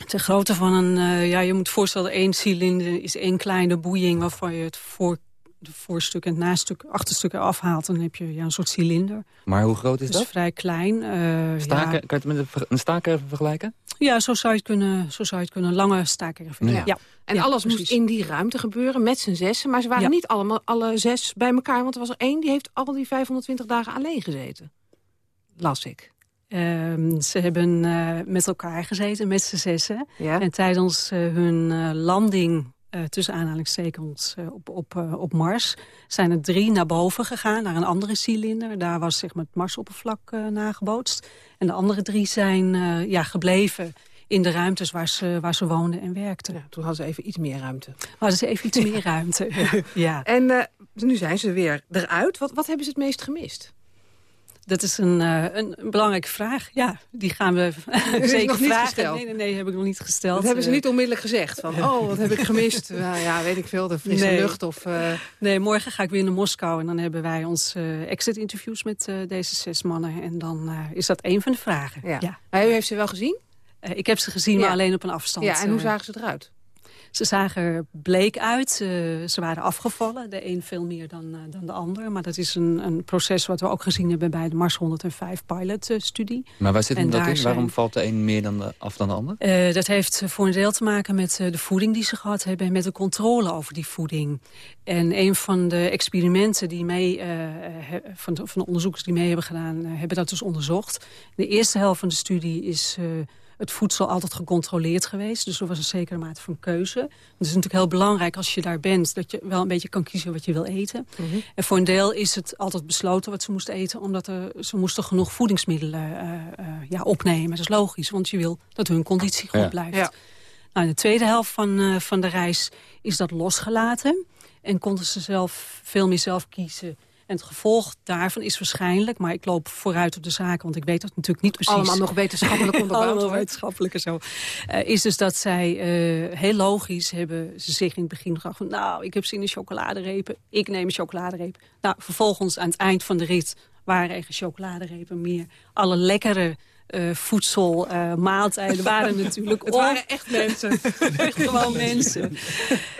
Ter grootte van een, uh, ja, je moet voorstellen, één cilinder is één kleine boeiing waarvan je het voor, de voorstuk en het nastuk, achterstuk eraf haalt. Dan heb je ja, een soort cilinder. Maar hoe groot is dat? dat? is vrij klein. Uh, staken, ja. Kan je het met een staker vergelijken? Ja, zo zou je het kunnen, zo zou je het kunnen. Lange staker vergelijken. Ja. ja. En ja, alles precies. moest in die ruimte gebeuren met z'n zessen. Maar ze waren Ja. niet allemaal alle zes bij elkaar. Want er was er één die heeft al die 520 dagen alleen gezeten. Las ik. Ehm, ze hebben eh, met elkaar gezeten, met z'n zessen. Ja. En tijdens eh, hun eh, landing, tussen aanhalingstekens, eh, op, op, op Mars... zijn er drie naar boven gegaan, naar een andere cilinder. Daar was zeg maar, het Marsoppervlak nagebootst. En de andere drie zijn ja, gebleven in de ruimtes waar ze, waar ze woonden en werkten. Ja, toen hadden ze even iets meer ruimte. Hadden ze even iets meer ruimte, ja. En nu zijn ze weer eruit. Wat, wat hebben ze het meest gemist? Dat is een, uh, een, een, belangrijke vraag. Ja, die gaan we zeker nog niet vragen. Gesteld. Nee, nee, nee, heb ik nog niet gesteld. Dat hebben ze Uh, niet onmiddellijk gezegd. Van, oh, wat heb ik gemist? nou, ja, weet ik veel, de frisse Nee. lucht. Of, uh... Nee, morgen ga ik weer naar Moskou. En dan hebben wij ons uh, exit-interviews met deze zes mannen. En dan is dat één van de vragen. Ja. ja. Maar u heeft ze wel gezien? ik heb ze gezien, ja. maar alleen op een afstand. Ja, en hoe zagen ze eruit? Ze zagen er bleek uit. Uh, ze waren afgevallen. De een veel meer dan, uh, dan de ander. Maar dat is een, een, proces wat we ook gezien hebben bij de Mars 105 pilot-studie. Maar waar zit hem dat in? Zijn... Waarom valt de een meer dan de, af dan de ander? Uh, dat heeft voor een deel te maken met de voeding die ze gehad hebben... en met de controle over die voeding. En een van de experimenten die mee, van, de, van de onderzoekers die mee hebben gedaan... hebben dat dus onderzocht. De eerste helft van de studie is het voedsel altijd gecontroleerd geweest. Dus er was een zekere mate van keuze. Het is natuurlijk heel belangrijk als je daar bent... dat je wel een beetje kan kiezen wat je wil eten. Mm -hmm. En voor een deel is het altijd besloten wat ze moesten eten... omdat er, ze moesten genoeg voedingsmiddelen uh, uh, ja, opnemen. Dat is logisch, want je wil dat hun conditie goed ja. blijft. Ja. Nou, in de tweede helft van, uh, van de reis is dat losgelaten. En konden ze zelf veel meer zelf kiezen... En het gevolg daarvan is waarschijnlijk, maar ik loop vooruit op de zaken, want ik weet dat natuurlijk niet precies. Allemaal nog wetenschappelijk onderbouwd. Allemaal wetenschappelijk en zo. Uh, is dus dat zij uh, heel logisch hebben ze zich in het begin gedacht van, nou, ik heb zin in chocoladerepen, ik neem een chocoladereep. Nou, vervolgens aan het eind van de rit waren er geen chocoladerepen meer. Alle lekkere uh, voedsel, uh, maaltijden waren natuurlijk... Het waren echt mensen. echt gewoon mensen.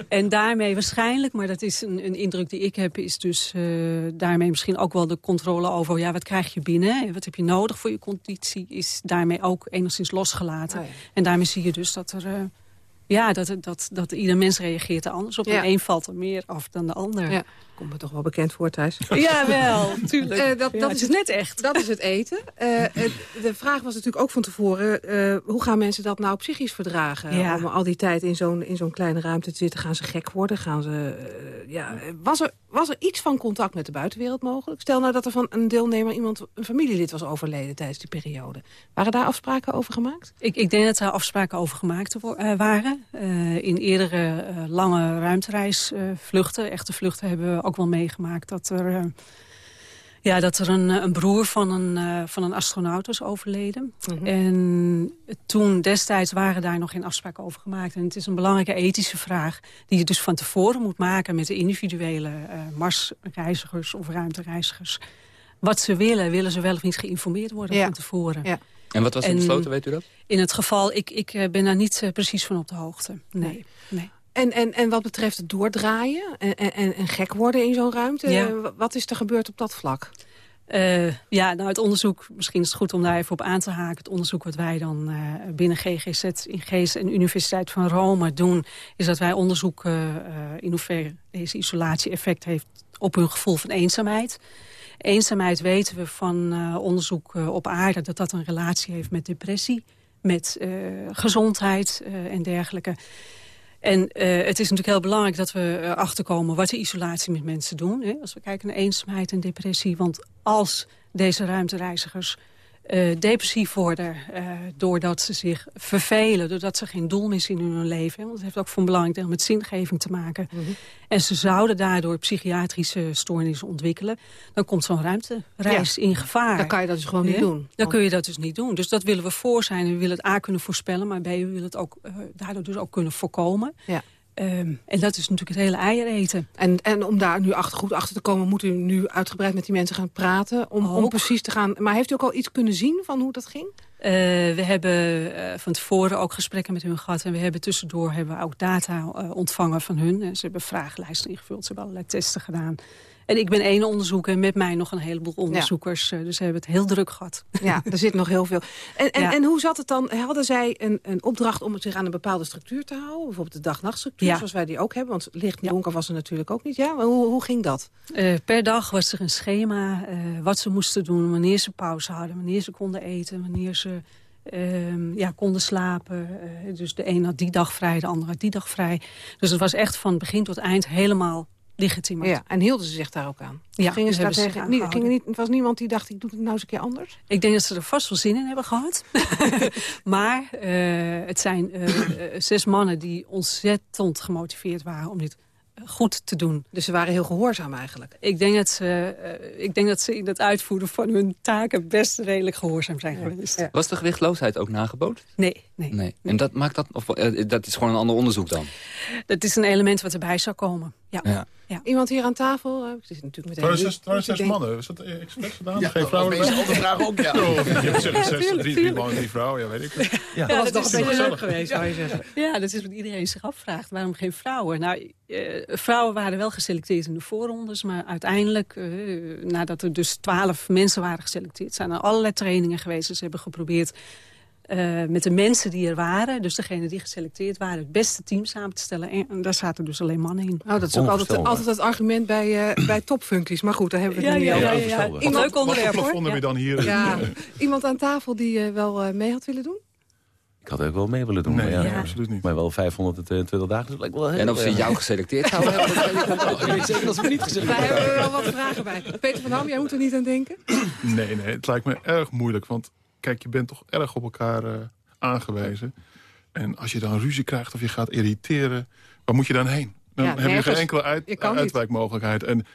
en daarmee waarschijnlijk, maar dat is een, een indruk die ik heb... is dus uh, daarmee misschien ook wel de controle over... ja, wat krijg je binnen, wat heb je nodig voor je conditie... is daarmee ook enigszins losgelaten. Oh ja. En daarmee zie je dus dat er... ja, dat, dat, dat ieder mens reageert er anders op. Ja. En een valt er meer af dan de ander. Ja. Komt me toch wel bekend voor, Thijs. Ja, wel, tuurlijk. Eh, dat, Ja, dat het is net echt. Dat is het eten. Eh, de vraag was natuurlijk ook van tevoren... eh, hoe gaan mensen dat nou psychisch verdragen? Ja. Om al die tijd in zo'n in zo'n kleine ruimte te zitten. Gaan ze gek worden? Gaan ze, ja, was, er, was er iets van contact met de buitenwereld mogelijk? Stel nou dat er van een deelnemer iemand, een familielid was overleden tijdens die periode. Waren daar afspraken over gemaakt? Ik, ik denk dat er afspraken over gemaakt eh, waren. Eh, in eerdere eh, lange ruimtereisvluchten, echte vluchten, hebben we ook wel meegemaakt dat er, eh, ja, dat er een, eh, een broer van een, eh, van een astronaut was overleden. En toen destijds waren daar nog geen afspraken over gemaakt. En het is een belangrijke ethische vraag die je dus van tevoren moet maken met de individuele eh, Marsreizigers of ruimtereizigers. Wat ze willen, willen ze wel of niet geïnformeerd worden Ja. van tevoren. Ja. En wat was er En- besloten, weet u dat? In het geval, ik, ik eh, ben daar niet eh, precies van op de hoogte. Nee, nee. En, en, en wat betreft het doordraaien en, en, en gek worden in zo'n ruimte... Ja. eh, wat is er gebeurd op dat vlak? Eh, ja, nou het onderzoek, misschien is het goed om daar even op aan te haken. Het onderzoek wat wij dan eh, binnen GGZ, in GZ en Universiteit van Rome doen... is dat wij onderzoeken eh, in hoeverre deze isolatie effect heeft op hun gevoel van eenzaamheid. Eenzaamheid weten we van eh, onderzoek eh, op aarde dat dat een relatie heeft met depressie, met eh, gezondheid en dergelijke. En het is natuurlijk heel belangrijk dat we erachter komen wat de isolatie met mensen doen. Als we kijken naar eenzaamheid en depressie. Want als deze ruimtereizigers eh, depressief worden... eh, doordat ze zich vervelen, doordat ze geen doel meer zien in hun leven... Hè? want het heeft ook belangrijk deel met zingeving te maken... en ze zouden daardoor psychiatrische stoornissen ontwikkelen... dan komt zo'n ruimtereis Ja. in gevaar. Dan kan je dat dus gewoon niet doen. Dan kun je dat dus niet doen. Dus dat willen we voor zijn. En we willen het A kunnen voorspellen, maar B we willen het ook, eh, daardoor dus ook kunnen voorkomen. Ja. Ehm, en dat is natuurlijk het hele eier eten. En, en om daar nu achter, goed achter te komen... moet u nu uitgebreid met die mensen gaan praten... om, om precies te gaan... Maar heeft u ook al iets kunnen zien van hoe dat ging? Eh, we hebben eh, van tevoren ook gesprekken met hun gehad. En we hebben tussendoor hebben we ook data eh, ontvangen van hun. En ze hebben vragenlijsten ingevuld, ze hebben allerlei testen gedaan. En ik ben één onderzoeker en met mij nog een heleboel onderzoekers. eh, dus ze hebben het heel druk gehad. Ja, er zit nog heel veel. En, en, Ja. en hoe zat het dan? Hadden zij een, een opdracht om zich aan een bepaalde structuur te houden? Bijvoorbeeld de dag-nachtstructuur, Ja. zoals wij die ook hebben. Want licht en donker was er natuurlijk ook niet. Ja? Maar hoe, hoe ging dat? Eh, per dag was er een schema eh, wat ze moesten doen, wanneer ze pauze hadden, wanneer ze konden eten, wanneer ze ehm, ja, konden slapen. Dus de een had die dag vrij, de ander had die dag vrij. Dus het was echt van begin tot eind helemaal legitiem. Ja, en hielden ze zich daar ook aan? Ja, gingen die ze daar tegen? Niet, niet, was niemand die dacht, ik doe het nou eens een keer anders? Ik denk dat ze er vast wel zin in hebben gehad. maar eh, het zijn eh, eh, zes mannen die ontzettend gemotiveerd waren om dit goed te doen. Dus ze waren heel gehoorzaam eigenlijk? Ik denk dat ze, eh, ik denk dat ze in het uitvoeren van hun taken best redelijk gehoorzaam zijn geweest. Was de gewichtloosheid ook nageboot? Nee, nee. Nee. En dat maakt dat, of dat is gewoon een ander onderzoek dan? Dat is een element wat erbij zou komen. Ja. Ja. Iemand hier aan tafel? Eh, Het is natuurlijk meteen... waren zes, zes mannen. Is dat eh, expres gedaan? Ja, Geen vrouwen was deze andere vraag ook, ja. Oh, je hebt zeggen zes, drie, drie mannen, drie vrouwen. Ja, weet ik het. Ja, dat is dat toch is een beetje leuk geweest, zou je zeggen. Ja, dat is wat iedereen zich afvraagt. Waarom geen vrouwen? Nou, eh, vrouwen waren wel geselecteerd in de voorrondes. Maar uiteindelijk, eh, nadat er dus twaalf mensen waren geselecteerd... zijn er allerlei trainingen geweest. Dus ze hebben geprobeerd eh, met de mensen die er waren... dus degene die geselecteerd waren, het beste team samen te stellen. En daar zaten dus alleen mannen in. Nou, dat is ook altijd, altijd het argument bij, eh bij topfunkies. Maar goed, daar hebben we het Ja, nu ja, niet ja, over. ja, ja. Iemand, Leuk onderwerp, hoor. dan hier? Ja, iemand aan tafel die eh, wel eh, mee had willen doen? Ik had ook wel mee willen doen. Nee, maar ja, absoluut niet. Maar wel 522 dagen, dat lijkt wel heel En of ze jou geselecteerd zouden hebben, ik weet zeker dat ze me niet gezegd Daar hebben. hebben we wel wat vragen bij. Peter van Ham, jij moet er niet aan denken. Nee, nee, het lijkt me erg moeilijk. Want kijk, je bent toch erg op elkaar eh, aangewezen. En als je dan ruzie krijgt of je gaat irriteren, waar moet je dan heen? Dan Ja, heb je geen enkele uit, Je uitwijkmogelijkheid. En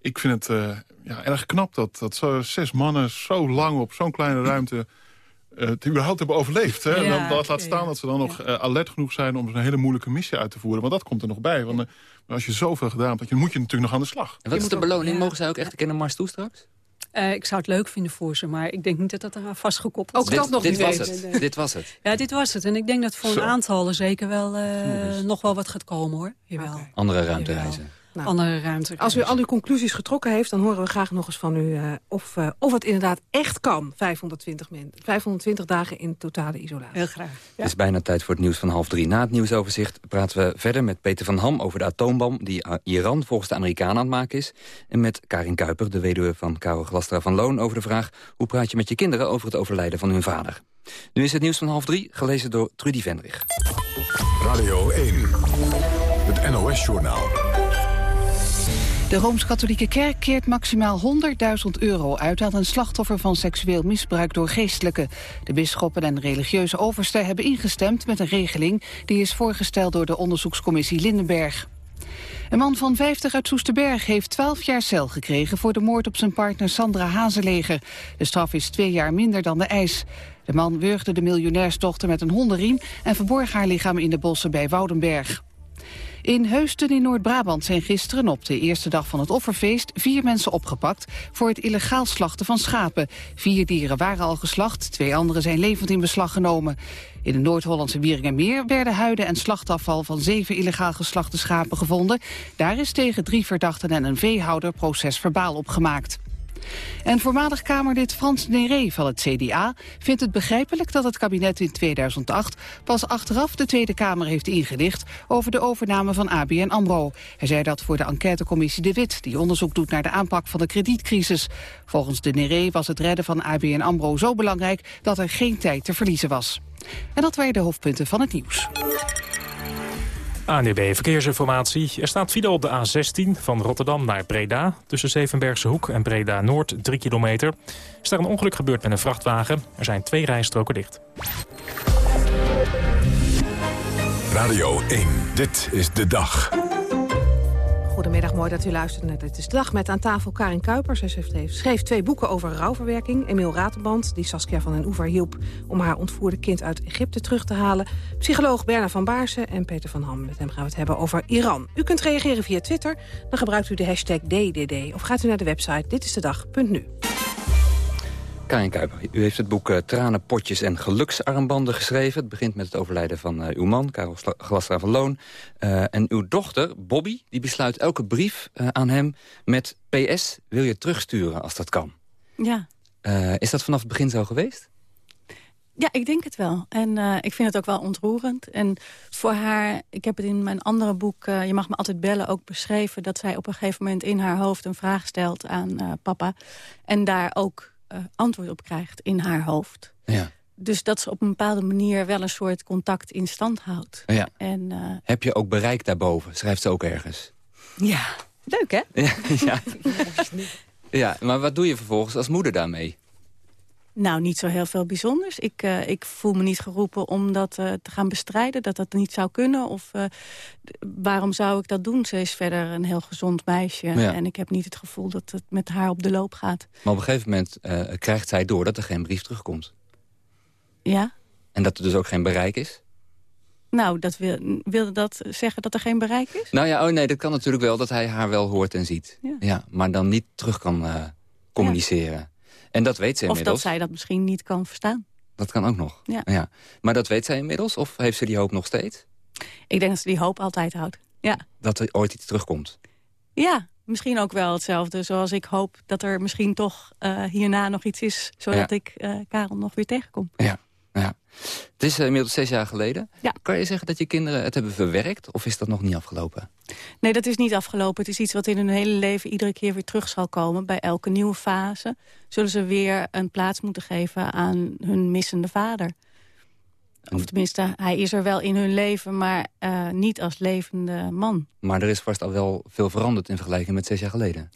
ik vind het eh, ja, erg knap dat, dat zo zes mannen zo lang op zo'n kleine ruimte... eh, het überhaupt hebben overleefd. Hè? en Ja, dan, dat laat staan dat ze dan nog eh, alert genoeg zijn... om een hele moeilijke missie uit te voeren. Want dat komt er nog bij. Want eh, als je zoveel gedaan hebt, dan moet je natuurlijk nog aan de slag. En wat is de beloning? Mogen zij ook echt een keer naar Mars toe straks? Eh, ik zou het leuk vinden voor ze, maar ik denk niet dat dat eraan vastgekoppeld Ook is. dat nog dit niet was weten. het. Dit was het. Ja, dit was het. En ik denk dat voor Zo. een aantal er zeker wel eh, nog wel wat gaat komen, hoor. Jawel. Andere ruimtereizen. Nou, Andere ruimte. Als u al uw conclusies getrokken heeft, dan horen we graag nog eens van u... eh, of, eh, of het inderdaad echt kan, 520, men, 520 dagen in totale isolatie. Heel graag. Het is bijna tijd voor het nieuws van half drie. Na het nieuwsoverzicht praten we verder met Peter van Ham... over de atoombom die eh, Iran volgens de Amerikanen aan het maken is. En met Karin Kuiper, de weduwe van Karel Glastra van Loon... over de vraag hoe praat je met je kinderen over het overlijden van hun vader. Nu is het nieuws van half drie, gelezen door Trudy Vendrich. Radio 1, het NOS-journaal. De Rooms-Katholieke Kerk keert maximaal 100.000 euro uit aan een slachtoffer van seksueel misbruik door geestelijken. De bisschoppen en religieuze oversten hebben ingestemd met een regeling die is voorgesteld door de onderzoekscommissie Lindenberg. Een man van 50 uit Soesterberg heeft 12 jaar cel gekregen voor de moord op zijn partner Sandra Hazeleger. De straf is twee jaar minder dan de eis. De man wurgde de miljonairsdochter met een hondenriem en verborg haar lichaam in de bossen bij Woudenberg. In Heusden in Noord-Brabant zijn gisteren op de eerste dag van het offerfeest vier mensen opgepakt voor het illegaal slachten van schapen. Vier dieren waren al geslacht, twee andere zijn levend in beslag genomen. In de Noord-Hollandse Wieringermeer werden huiden en slachtafval van zeven illegaal geslachte schapen gevonden. Daar is tegen drie verdachten en een veehouder procesverbaal opgemaakt. En voormalig Kamerlid Frans Néré van het CDA vindt het begrijpelijk dat het kabinet in 2008 pas achteraf de Tweede Kamer heeft ingelicht over de overname van ABN AMRO. Hij zei dat voor de enquêtecommissie De Wit, die onderzoek doet naar de aanpak van de kredietcrisis. Volgens de Néré was het redden van ABN AMRO zo belangrijk dat er geen tijd te verliezen was. En dat waren de hoofdpunten van het nieuws. ANDB Verkeersinformatie. Er staat file op de A16 van Rotterdam naar Breda. Tussen Zevenbergse Hoek en Breda Noord, 3 kilometer. Is daar een ongeluk gebeurd met een vrachtwagen. Er zijn twee rijstroken dicht. Radio 1, dit is de dag. Goedemiddag, mooi dat u luistert naar Dit is de Dag met aan tafel Karin Kuiper. Zij schreef twee boeken over rouwverwerking. Emiel Ratenband, die Saskia van den Oever hielp... om haar ontvoerde kind uit Egypte terug te halen. Psycholoog Berna van Baarsen en Peter van Ham. Met hem gaan we het hebben over Iran. U kunt reageren via Twitter. Dan gebruikt u de hashtag DDD. Of gaat u naar de website ditistedag.nu. Karin Kuiper, u heeft het boek eh, Tranen, Potjes en Geluksarmbanden geschreven. Het begint met het overlijden van eh, uw man, Karel Glastra van Loon. Eh, en uw dochter, Bobby, die besluit elke brief aan hem met PS, wil je terugsturen als dat kan. Ja. Is dat vanaf het begin zo geweest? Ja, ik denk het wel. En ik vind het ook wel ontroerend. En voor haar, ik heb het in mijn andere boek... Je mag me altijd bellen, ook beschreven... dat zij op een gegeven moment in haar hoofd een vraag stelt aan papa. En daar ook eh, antwoord op krijgt in haar hoofd. Ja. Dus dat ze op een bepaalde manier wel een soort contact in stand houdt. Ja. En eh, Heb je ook bereik daarboven? Schrijft ze ook ergens. ja, leuk hè? Ja, ja. ja, maar wat doe je vervolgens als moeder daarmee? Nou, niet zo heel veel bijzonders. Ik, eh, ik voel me niet geroepen om dat eh, te gaan bestrijden, dat dat niet zou kunnen. Of eh, waarom zou ik dat doen? Ze is verder een heel gezond meisje. Ja. En ik heb niet het gevoel dat het met haar op de loop gaat. Maar op een gegeven moment krijgt zij door dat er geen brief terugkomt. Ja? En dat er dus ook geen bereik is? Nou, dat wil, wilde dat zeggen dat er geen bereik is? Nou ja, oh nee, dat kan natuurlijk wel dat hij haar wel hoort en ziet. Ja. maar dan niet terug kan communiceren. En dat weet ze Of inmiddels. dat zij dat misschien niet kan verstaan. Dat kan ook nog. Ja. Maar dat weet zij inmiddels? Of heeft ze die hoop nog steeds? Ik denk dat ze die hoop altijd houdt. Ja. Dat er ooit iets terugkomt? Ja, misschien ook wel hetzelfde. Zoals ik hoop dat er misschien toch eh, hierna nog iets is... zodat Ja. ik eh, Karel nog weer tegenkom. Ja. Ja. Het is eh, inmiddels zes jaar geleden. Ja. Kan je zeggen dat je kinderen het hebben verwerkt? Of is dat nog niet afgelopen? Nee, dat is niet afgelopen. Het is iets wat in hun hele leven iedere keer weer terug zal komen. Bij elke nieuwe fase zullen ze weer een plaats moeten geven aan hun missende vader. Of tenminste, hij is er wel in hun leven, maar eh, niet als levende man. Maar er is vast al wel veel veranderd in vergelijking met zes jaar geleden.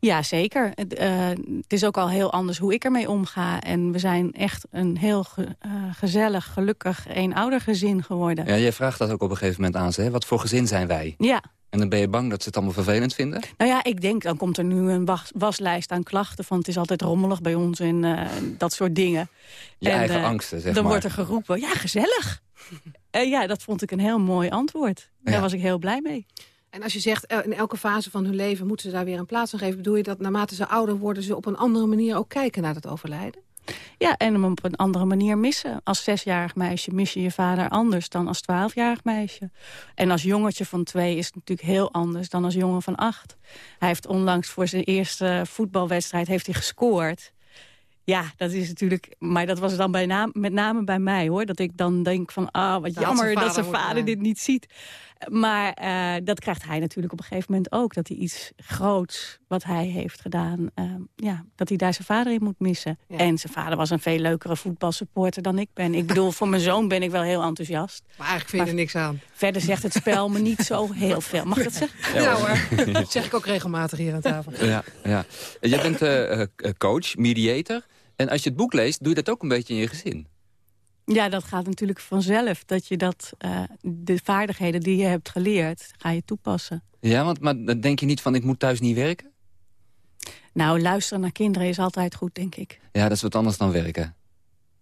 Ja, zeker. Het, eh, het is ook al heel anders hoe ik ermee omga. En we zijn echt een heel ge- eh, gezellig, gelukkig, eenoudergezin geworden. Ja, jij vraagt dat ook op een gegeven moment aan ze. Hè? Wat voor gezin zijn wij? Ja. En dan ben je bang dat ze het allemaal vervelend vinden? Nou ja, ik denk, dan komt er nu een was- waslijst aan klachten... van het is altijd rommelig bij ons en eh, dat soort dingen. Je En, eigen angsten, zeg Dan maar. wordt er geroepen, ja, gezellig. Ja, dat vond ik een heel mooi antwoord. Daar Ja. was ik heel blij mee. En als je zegt, eh, in elke fase van hun leven moeten ze daar weer een plaats aan geven... bedoel je dat naarmate ze ouder worden... ze op een andere manier ook kijken naar het overlijden? Ja, en hem op een andere manier missen. Als zesjarig meisje mis je je vader anders dan als twaalfjarig meisje. En als jongetje van twee is het natuurlijk heel anders dan als jongen van acht. Hij heeft onlangs voor zijn eerste voetbalwedstrijd heeft hij gescoord. Ja, dat is natuurlijk... Maar dat was dan bij naam, met name bij mij, hoor. Dat ik dan denk van, ah, wat Dat jammer zijn dat zijn vader dit niet ziet. Maar eh, dat krijgt hij natuurlijk op een gegeven moment ook. Dat hij iets groots wat hij heeft gedaan... eh, ja, dat hij daar zijn vader in moet missen. En zijn vader was een veel leukere voetbalsupporter dan ik ben. Ik bedoel, voor mijn zoon ben ik wel heel enthousiast. Maar eigenlijk vind je er niks aan. Verder zegt het spel me niet zo heel veel. Mag ik dat zeggen? Ja, hoor. Dat zeg ik ook regelmatig hier aan tafel. Ja, ja. Jij bent eh, eh, coach, mediator. En als je het boek leest, doe je dat ook een beetje in je gezin. Ja, dat gaat natuurlijk vanzelf. Dat je dat, eh, de vaardigheden die je hebt geleerd, ga je toepassen. Ja, want maar dan denk je niet van ik moet thuis niet werken? Nou, luisteren naar kinderen is altijd goed, denk ik. Ja, dat is wat anders dan werken.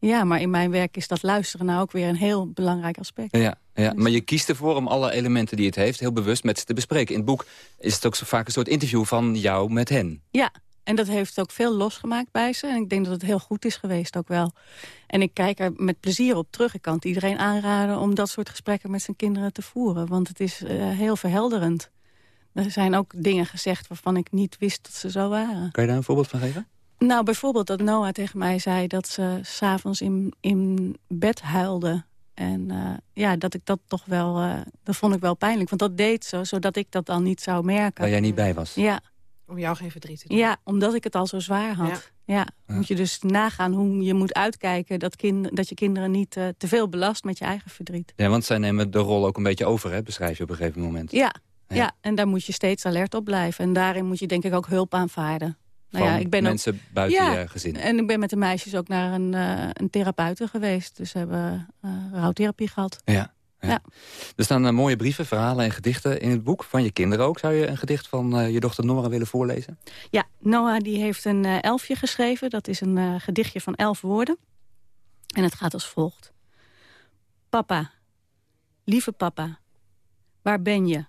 Ja, maar in mijn werk is dat luisteren nou ook weer een heel belangrijk aspect. Ja, ja. maar je kiest ervoor om alle elementen die het heeft... heel bewust met ze te bespreken. In het boek is het ook zo vaak een soort interview van jou met hen. Ja, en dat heeft ook veel losgemaakt bij ze. En ik denk dat het heel goed is geweest ook wel. En ik kijk er met plezier op terug. Ik kan het iedereen aanraden om dat soort gesprekken met zijn kinderen te voeren. Want het is eh, heel verhelderend. Er zijn ook dingen gezegd waarvan ik niet wist dat ze zo waren. Kan je daar een voorbeeld van geven? Nou, bijvoorbeeld dat Noah tegen mij zei dat ze s'avonds in, in bed huilde. En eh, ja, dat ik dat toch wel, eh, dat vond ik wel pijnlijk. Want dat deed zo, zodat ik dat dan niet zou merken. Waar jij niet bij was? Ja, Om jou geen verdriet te doen. ja omdat ik het al zo zwaar had. Ja. moet je dus nagaan hoe je moet uitkijken... dat, kind, dat je kinderen niet eh, te veel belast met je eigen verdriet. Ja, want zij nemen de rol ook een beetje over, hè, beschrijf je op een gegeven moment. Ja, ja. en daar moet je steeds alert op blijven. En daarin moet je denk ik ook hulp aanvaarden. Nou Van ja, ik ben mensen ook, buiten ja, je gezin. En ik ben met de meisjes ook naar een, eh, een therapeute geweest. Dus we hebben uh, rouwtherapie gehad. Ja, ja. Er staan uh, mooie brieven, verhalen en gedichten in het boek. Van je kinderen ook. Zou je een gedicht van uh, je dochter Nora willen voorlezen? Ja, Noah die heeft een uh, elfje geschreven. Dat is een gedichtje van elf woorden. En het gaat als volgt. Papa, lieve papa, waar ben je?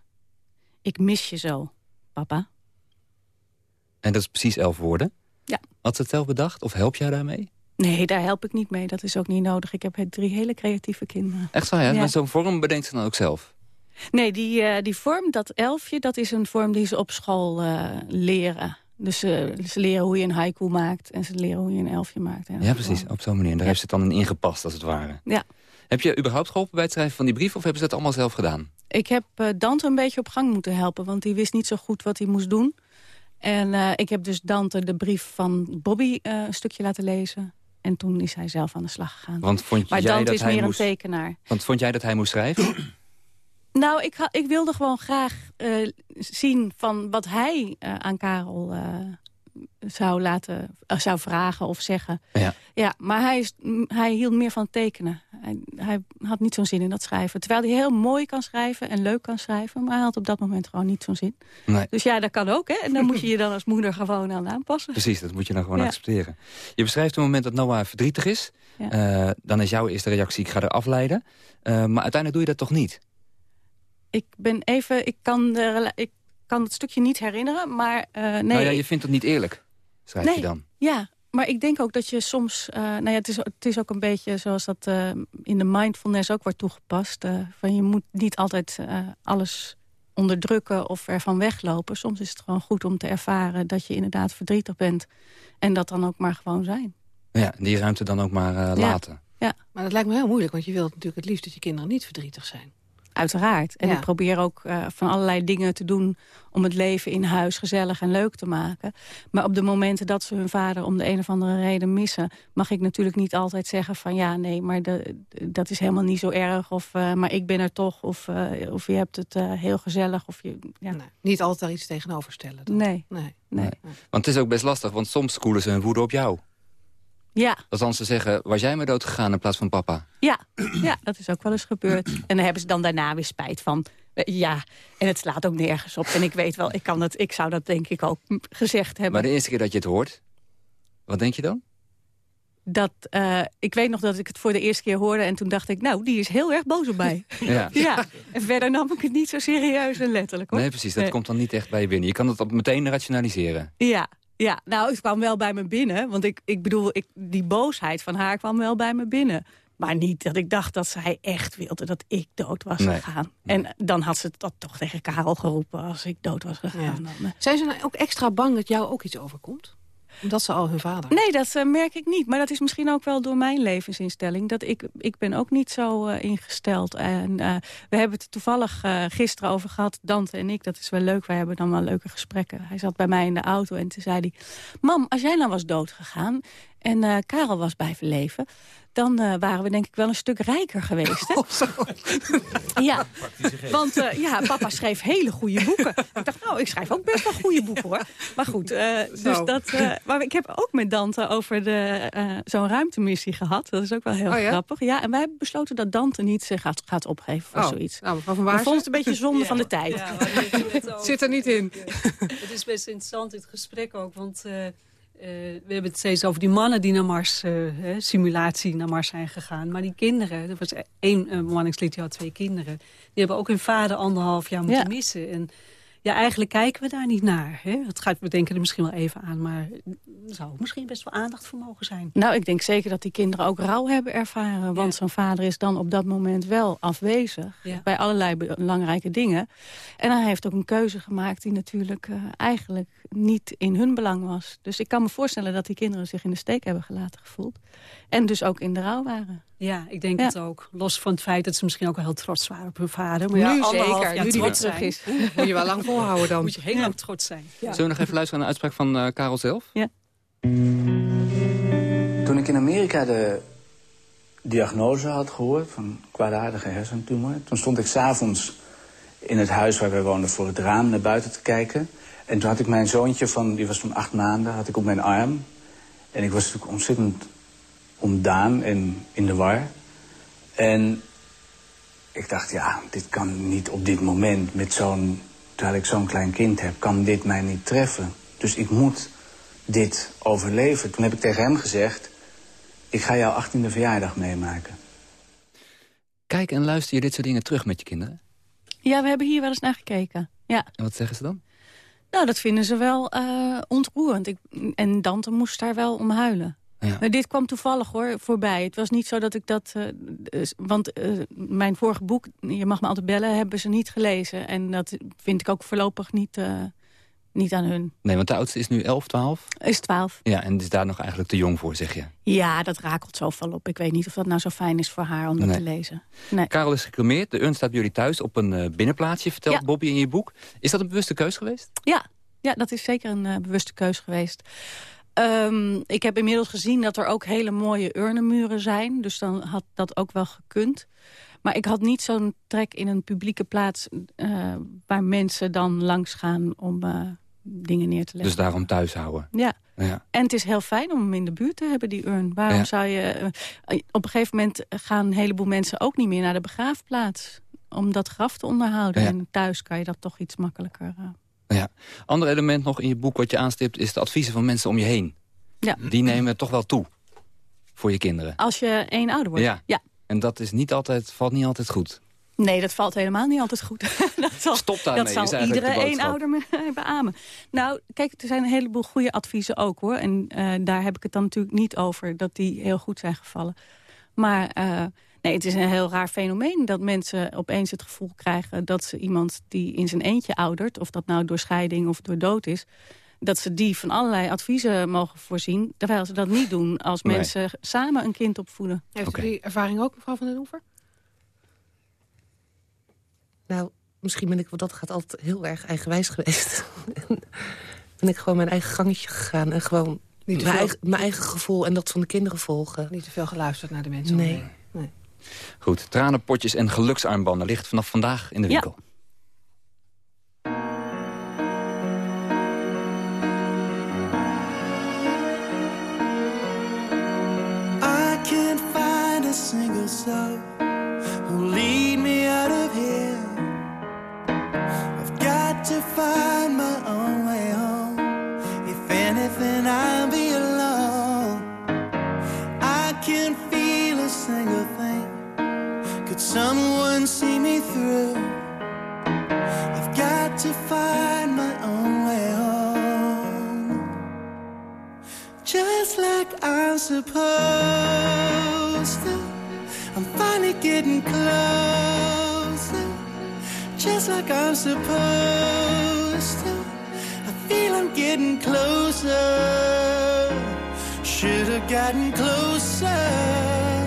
Ik mis je zo, papa. En dat is precies elf woorden? Ja. Had ze het zelf bedacht of help jij daarmee? Nee, daar help ik niet mee. Dat is ook niet nodig. Ik heb drie hele creatieve kinderen. Echt waar, ja? ja. Met zo'n vorm bedenkt ze dan ook zelf? Nee, die, uh, die vorm, dat elfje, dat is een vorm die ze op school uh, leren. Dus uh, ze leren hoe je een haiku maakt en ze leren hoe je een elfje maakt. Ja, precies, op zo'n manier. En daar ja. heeft ze het dan in ingepast, als het ware. Ja. Heb je überhaupt geholpen bij het schrijven van die brief... of hebben ze dat allemaal zelf gedaan? Ik heb Dante een beetje op gang moeten helpen... want die wist niet zo goed wat hij moest doen. En ik heb dus Dante de brief van Bobby een stukje laten lezen. En toen is hij zelf aan de slag gegaan. Want vond maar jij Dante dat is hij meer moest... een tekenaar. Want vond jij dat hij moest schrijven? nou, ik, ik, wilde gewoon graag uh, zien van wat hij aan Karel zou, laten, zou vragen of zeggen. Ja, ja maar hij, is, hij hield meer van tekenen. Hij, hij had niet zo'n zin in dat schrijven. Terwijl hij heel mooi kan schrijven en leuk kan schrijven. Maar hij had op dat moment gewoon niet zo'n zin. Nee. Dus ja, dat kan ook. Hè? En dan moet je je dan als moeder gewoon aan aanpassen. Precies, dat moet je dan gewoon ja. accepteren. Je beschrijft het moment dat Noah verdrietig is. Ja. Uh, dan is jouw eerste reactie, ik ga er afleiden. Uh, maar uiteindelijk doe je dat toch niet? Ik ben even... Ik kan, de, ik kan het stukje niet herinneren, maar uh, nee. Nou ja, je vindt het niet eerlijk, schrijf nee, je dan. Ja, maar ik denk ook dat je soms... Uh, nou ja, het is, het is ook een beetje zoals dat uh, in de mindfulness ook wordt toegepast. Uh, van je moet niet altijd alles onderdrukken of ervan weglopen. Soms is het gewoon goed om te ervaren dat je inderdaad verdrietig bent. En dat dan ook maar gewoon zijn. Ja, die ruimte dan ook maar ja. laten. Ja. Maar dat lijkt me heel moeilijk, want je wilt natuurlijk het liefst dat je kinderen niet verdrietig zijn. Uiteraard. En Ja. ik probeer ook uh, van allerlei dingen te doen... om het leven in huis gezellig en leuk te maken. Maar op de momenten dat ze hun vader om de een of andere reden missen... mag ik natuurlijk niet altijd zeggen van... ja, nee, maar de, dat is helemaal niet zo erg. Of uh, maar ik ben er toch. Of, uh, of je hebt het heel gezellig. Of je, ja. Nee, niet altijd daar iets tegenover stellen. Dan. Nee. nee. nee. Want het is ook best lastig, want soms koelen ze hun woede op jou. Ja. Althans, ze zeggen, was jij maar dood gegaan in plaats van papa? Ja, ja, dat is ook wel eens gebeurd. En dan hebben ze dan daarna weer spijt van. Ja, en het slaat ook nergens op. En ik weet wel, ik, kan dat, ik zou dat denk ik ook gezegd hebben. Maar de eerste keer dat je het hoort, wat denk je dan? dat, eh, ik weet nog dat ik het voor de eerste keer hoorde... en toen dacht ik, nou, die is heel erg boos op mij. Ja. ja. En verder nam ik het niet zo serieus en letterlijk. Hoor. Nee, precies. Dat Nee. komt dan niet echt bij je binnen. Je kan het op meteen rationaliseren. Ja, ja, nou, het kwam wel bij me binnen. Want ik, ik bedoel, ik, die boosheid van haar kwam wel bij me binnen. Maar niet dat ik dacht dat zij echt wilde dat ik dood was Nee. gegaan. En dan had ze dat toch tegen Karel geroepen als ik dood was gegaan. Dan, eh. Zijn ze nou ook extra bang dat jou ook iets overkomt? Omdat ze al hun vader... Nee, dat eh, merk ik niet. Maar dat is misschien ook wel door mijn levensinstelling. Dat ik, ik ben ook niet zo eh, ingesteld. En eh, we hebben het toevallig gisteren over gehad, Dante en ik. Dat is wel leuk, wij hebben dan wel leuke gesprekken. Hij zat bij mij in de auto en toen zei hij... Mam, als jij nou was doodgegaan en Karel was blijven leven... dan eh, waren we denk ik wel een stuk rijker geweest. Hè? Ja, want eh, ja, papa schreef hele goede boeken. ik dacht, nou, ik schrijf ook best wel goede boeken, hoor. Maar goed, eh, dus dat... eh, maar ik heb ook met Dante over de, eh, zo'n ruimtemissie gehad. Dat is ook wel heel Oh ja? grappig. Ja, en wij hebben besloten dat Dante niet zich gaat, gaat opgeven voor Oh, zoiets. nou, van We vonden het een beetje zonde van de tijd. Ja, het. Zit er niet in. Het is best interessant, dit gesprek ook. Want eh, eh, we hebben het steeds over die mannen die naar Mars, eh, simulatie naar Mars zijn gegaan. Maar die kinderen, er was één uh, bemanningslid die had twee kinderen. Die hebben ook hun vader anderhalf jaar moeten Ja. missen. En ja, eigenlijk kijken we daar niet naar. Hè? Dat gaat, we denken er misschien wel even aan, maar er zou misschien best wel aandacht voor mogen zijn. Nou, ik denk zeker dat die kinderen ook rouw hebben ervaren. Want zo'n vader is dan op dat moment wel afwezig. Ja. Bij allerlei belangrijke dingen. En hij heeft ook een keuze gemaakt die natuurlijk eh, eigenlijk niet in hun belang was. Dus ik kan me voorstellen dat die kinderen zich in de steek hebben gelaten gevoeld. En dus ook in de rouw waren. Ja, ik denk Ja. het ook. Los van het feit dat ze misschien ook wel heel trots waren op hun vader. Maar ja, Nu zeker, jaar nu die trots terug zijn. is. Moet je wel lang volhouden dan. Moet je heel lang trots zijn. Ja. Zullen we nog even luisteren naar de uitspraak van eh, Karel zelf? Ja. Toen ik in Amerika de diagnose had gehoord van kwaadaardige hersentumor... toen stond ik s'avonds in het huis waar wij woonden voor het raam naar buiten te kijken. En toen had ik mijn zoontje, van, die was toen acht maanden, had ik op mijn arm. En ik was natuurlijk ontzettend ontdaan en in de war. En ik dacht, ja, dit kan niet op dit moment met zo'n... terwijl ik zo'n klein kind heb, kan dit mij niet treffen. Dus ik moet dit overleven. Toen heb ik tegen hem gezegd... ik ga jouw 18e verjaardag meemaken. Kijk en luister je dit soort dingen terug met je kinderen? Ja, we hebben hier wel eens naar gekeken. Ja. En wat zeggen ze dan? Nou, dat vinden ze wel eh, ontroerend. Ik, en Dante moest daar wel om huilen. Ja. Maar dit kwam toevallig hoor, voorbij. Het was niet zo dat ik dat... eh, dus- want eh, mijn vorige boek, Je mag me altijd bellen, hebben ze niet gelezen. En dat vind ik ook voorlopig niet, eh, niet aan hun. Nee, want de oudste is nu 11, 12. Is 12. Ja, en is daar nog eigenlijk te jong voor, zeg je. Ja, dat rakelt zoveel op. Ik weet niet of dat nou zo fijn is voor haar om dat te lezen. Nee. Karel is gecremeerd. De urn staat bij jullie thuis op een binnenplaatsje, vertelt Ja. Bobby in je boek. Is dat een bewuste keus geweest? Ja, ja dat is zeker een bewuste keus geweest. Ehm, ik heb inmiddels gezien dat er ook hele mooie urnenmuren zijn. Dus dan had dat ook wel gekund. Maar ik had niet zo'n trek in een publieke plaats... eh, waar mensen dan langs gaan om eh, dingen neer te leggen. Dus daarom thuis houden. Ja. Ja. En het is heel fijn om hem in de buurt te hebben, die urn. Waarom Ja. zou je... eh, op een gegeven moment gaan een heleboel mensen ook niet meer naar de begraafplaats. Om dat graf te onderhouden. Ja. En thuis kan je dat toch iets makkelijker... Ja. Ander element nog in je boek wat je aanstipt... is de adviezen van mensen om je heen. Ja. Die nemen toch wel toe voor je kinderen. Als je één ouder wordt. Ja. ja. En dat is niet altijd, valt niet altijd goed. Nee, dat valt helemaal niet altijd goed. dat zal, Stop daarmee, dat zal iedere de één ouder me beamen. Nou, kijk, er zijn een heleboel goede adviezen ook, hoor. En eh, daar heb ik het dan natuurlijk niet over, dat die heel goed zijn gevallen. Maar eh, nee, het is een heel raar fenomeen dat mensen opeens het gevoel krijgen... dat ze iemand die in zijn eentje oudert, of dat nou door scheiding of door dood is... dat ze die van allerlei adviezen mogen voorzien... terwijl ze dat niet doen als Nee. mensen samen een kind opvoeden. Heeft u die ervaring ook, mevrouw van den Oever? Nou, misschien ben ik wat dat gaat altijd heel erg eigenwijs geweest. En ben ik gewoon mijn eigen gangetje gegaan. En gewoon mijn eigen, mijn eigen gevoel en dat van de kinderen volgen. Niet te veel geluisterd naar de mensen. Nee. heen. Goed, tranenpotjes en geluksarmbanden ligt vanaf vandaag in de winkel. Just like I'm supposed to. I'm finally getting closer. Just like I'm supposed to. I feel I'm getting closer. Should have gotten closer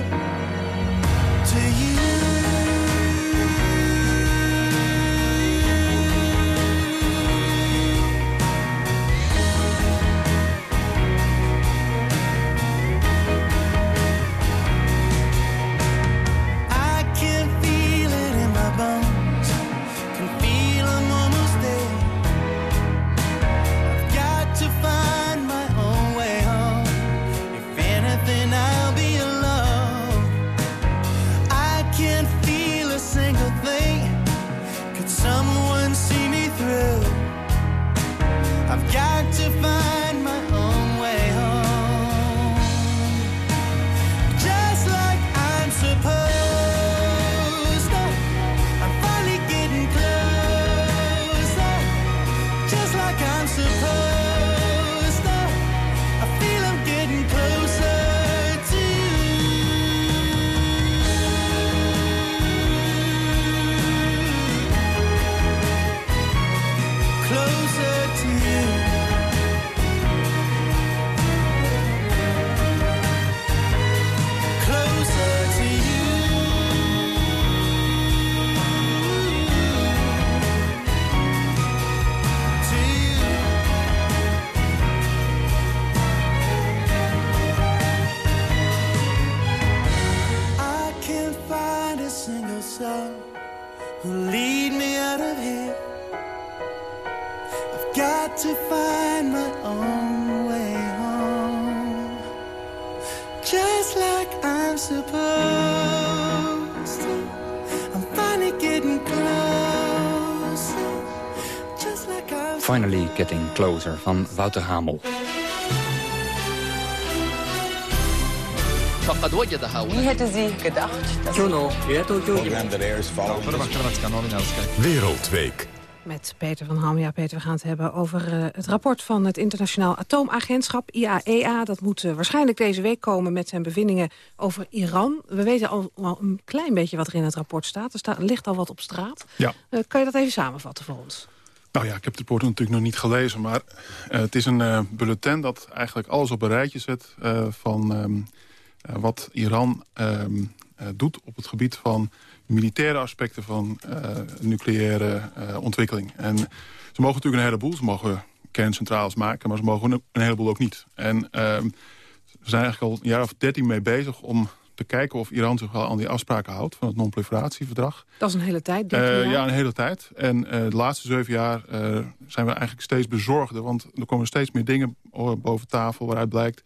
find my own way home, just like I'm supposed to. I'm finally getting closer, just like I'm Finally Getting Closer van Wouter Hamel. Wie hadden ze gedacht? Juno, Wereldweek. Met Peter van Ham. Ja, Peter, we gaan het hebben over eh, het rapport van het Internationaal Atoomagentschap, IAEA. Dat moet eh, waarschijnlijk deze week komen met zijn bevindingen over Iran. We weten al wel een klein beetje wat er in het rapport staat. Er staat, ligt al wat op straat. Ja. Eh, kan je dat even samenvatten voor ons? Nou ja, ik heb het rapport natuurlijk nog niet gelezen... maar het is een bulletin dat eigenlijk alles op een rijtje zet... van ehm, eh, wat Iran ehm, eh, doet op het gebied van militaire aspecten... van eh, nucleaire eh, ontwikkeling. En ze mogen natuurlijk een heleboel. Ze mogen kerncentrales maken, maar ze mogen een, heleboel ook niet. En ehm, we zijn eigenlijk al een jaar of dertien mee bezig om te kijken of Iran zich wel aan die afspraken houdt... van het non-proliferatieverdrag. Dat is een hele tijd, denk ik. ja, een hele tijd. En de laatste zeven jaar zijn we eigenlijk steeds bezorgder. Want er komen steeds meer dingen o- boven tafel waaruit blijkt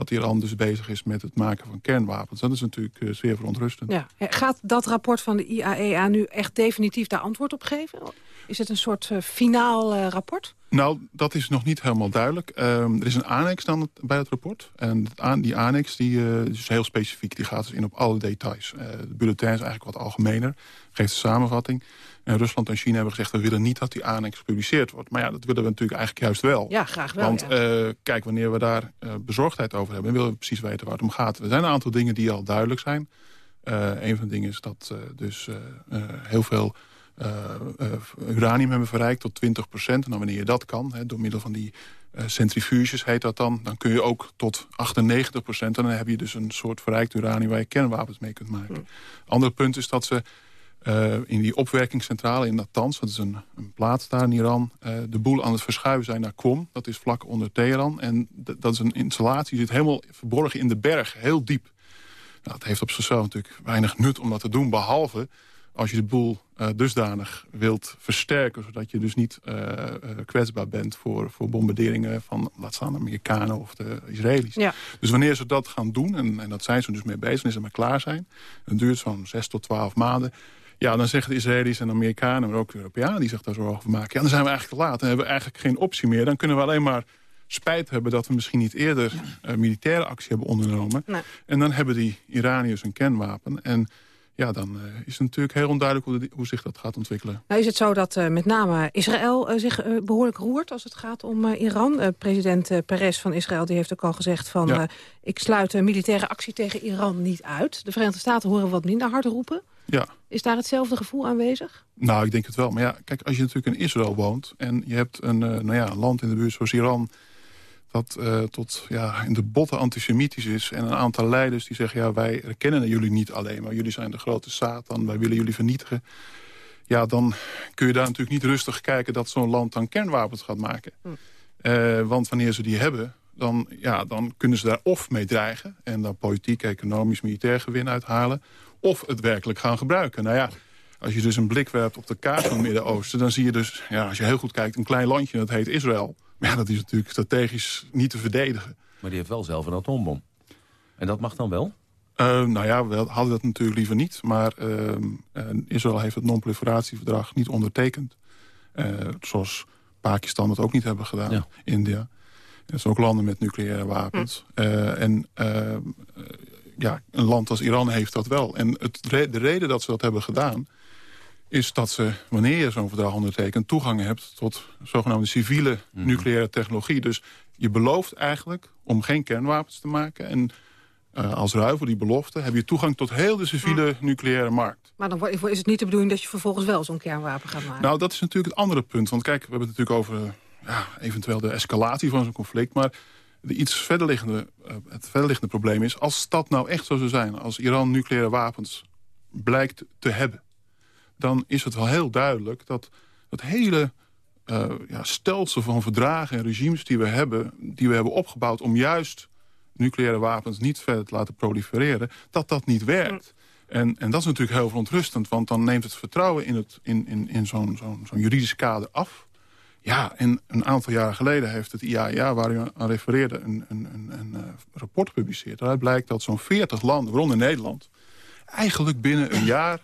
dat Iran dus bezig is met het maken van kernwapens. Dat is natuurlijk eh, zeer verontrustend. Ja. Gaat dat rapport van de IAEA nu echt definitief daar antwoord op geven? Is het een soort eh, finaal eh, rapport? Nou, dat is nog niet helemaal duidelijk. Ehm, er is een annex dan het- bij het rapport. En het aan- die annex die, is heel specifiek. Die gaat dus in op alle details. De bulletin is eigenlijk wat algemener. Geeft een samenvatting. En Rusland en China hebben gezegd... we willen niet dat die annex gepubliceerd wordt. Maar ja, dat willen we natuurlijk eigenlijk juist wel. Ja, graag wel. Want ja. eh, kijk, wanneer we daar eh, bezorgdheid over hebben... willen we precies weten waar het om gaat. Er zijn een aantal dingen die al duidelijk zijn. Eh, een van de dingen is dat uh, dus uh, uh, heel veel uranium hebben verrijkt tot 20 procent. En dan wanneer je dat kan, hè, door middel van die centrifuges heet dat dan... dan kun je ook tot 98 procent. En dan heb je dus een soort verrijkt uranium waar je kernwapens mee kunt maken. Mm. Ander punt is dat ze uh, in die opwerkingscentrale in Natanz... dat is een, een plaats daar in Iran... Uh, de boel aan het verschuiven zijn naar Qom. Dat is vlak onder Teheran. En dat is een installatie, die zit helemaal verborgen in de berg, heel diep. Nou, het heeft op zichzelf natuurlijk weinig nut om dat te doen... behalve als je de boel uh, dusdanig wilt versterken... zodat je dus niet kwetsbaar bent voor, voor bombarderingen... van, laat staan, de Amerikanen of de Israëli's. Ja. Dus wanneer ze dat gaan doen, en, en dat zijn ze dus mee bezig... en ze maar klaar zijn, dan duurt zo'n zes tot twaalf maanden... Ja, dan zeggen de Israëli's en de Amerikanen, maar ook de Europeanen... die zich daar zorgen over maken. Ja, dan zijn we eigenlijk te laat. Dan hebben we eigenlijk geen optie meer. Dan kunnen we alleen maar spijt hebben dat we misschien niet eerder uh, militaire actie hebben ondernomen. Nee. En dan hebben die Iraniërs een kernwapen. En ja, dan eh, is het natuurlijk heel onduidelijk hoe, de- hoe zich dat gaat ontwikkelen. Nou is het zo dat eh, met name Israël eh, zich eh, behoorlijk roert als het gaat om Iran. President Peres van Israël die heeft ook al gezegd van... Ja. ik sluit een militaire actie tegen Iran niet uit. De Verenigde Staten horen wat minder hard roepen. Ja, Is daar hetzelfde gevoel aanwezig? nou, ik denk het wel. Maar ja, kijk, als je natuurlijk in Israël woont... en je hebt een, nou ja, een land in de buurt zoals Iran... dat eh, tot ja, in de botten antisemitisch is... en een aantal leiders die zeggen... ja, wij erkennen jullie niet alleen, maar jullie zijn de grote Satan... wij willen jullie vernietigen. Ja, dan kun je daar natuurlijk niet rustig kijken... dat zo'n land dan kernwapens gaat maken. Eh, want wanneer ze die hebben, dan, ja, dan kunnen ze daar of mee dreigen... en dan politiek, economisch, militair gewin uithalen... of het werkelijk gaan gebruiken. Nou ja, als je dus een blik werpt op de kaart van het Midden-Oosten... dan zie je dus, ja, als je heel goed kijkt, een klein landje... dat heet Israël. Maar ja, dat is natuurlijk strategisch niet te verdedigen. Maar die heeft wel zelf een atoombom. En dat mag dan wel? Eh, nou ja, we hadden dat natuurlijk liever niet. Maar ehm, eh, Israël heeft het non-proliferatieverdrag niet ondertekend. Eh, zoals Pakistan het ook niet hebben gedaan. India. Er zijn ook landen met nucleaire wapens. Eh, en eh, eh, ja, een land als Iran heeft dat wel. En het, re- de reden dat ze dat hebben gedaan... is dat ze, wanneer je zo'n verdrag ondertekent... toegang hebt tot zogenaamde civiele nucleaire technologie. Dus je belooft eigenlijk om geen kernwapens te maken... en eh, als ruil voor die belofte heb je toegang tot heel de civiele nucleaire markt. Maar dan is het niet de bedoeling dat je vervolgens wel zo'n kernwapen gaat maken. Nou, dat is natuurlijk het andere punt. Want kijk, we hebben het natuurlijk over ja, eventueel de escalatie van zo'n conflict. Maar de iets verderliggende, eh, het verderliggende probleem is... als dat nou echt zo zou zijn, als Iran nucleaire wapens blijkt te hebben... dan is het wel heel duidelijk dat het hele eh, ja, stelsel van verdragen en regimes die we hebben... die we hebben opgebouwd om juist nucleaire wapens niet verder te laten prolifereren... dat dat niet werkt. En, en dat is natuurlijk heel verontrustend, want dan neemt het vertrouwen in, het, in, in, in zo'n zo'n zo'n juridisch kader af. Ja, en een aantal jaren geleden heeft het IAEA, waar u aan refereerde, een, een, een, een eh, rapport gepubliceerd. Daaruit blijkt dat zo'n 40 landen, waaronder Nederland, eigenlijk binnen een jaar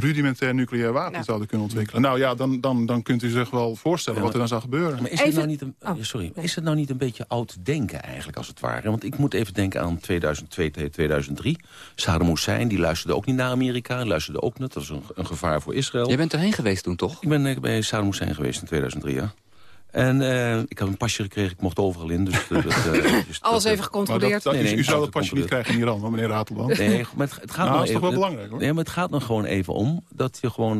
rudimentair nucleair wapen zouden kunnen ontwikkelen. Nou ja, dan, dan, dan kunt u zich wel voorstellen Ja, wat er dan zou gebeuren. Maar is het, nou niet een, ja, sorry, maar is het nou niet een beetje oud denken eigenlijk als het ware? Want ik moet even denken aan 2002, 2003. Saddam Hussein, die luisterde ook niet naar Amerika. Luisterde ook niet. Dat was een, een gevaar voor Israël. Jij bent erheen geweest toen, toch? Ik ben eh, bij Saddam Hussein geweest in 2003, ja. En eh, ik heb een pasje gekregen, ik mocht overal in. Dus, eh, dat, eh, dus Alles dat, even gecontroleerd. Maar dat, is, u zou dat pasje niet krijgen in Iran, hoor, meneer Ratelband. Nee, maar het, het gaat Nou, dat is toch even, wel belangrijk, hoor. Nee, maar het gaat nog gewoon even om dat je gewoon...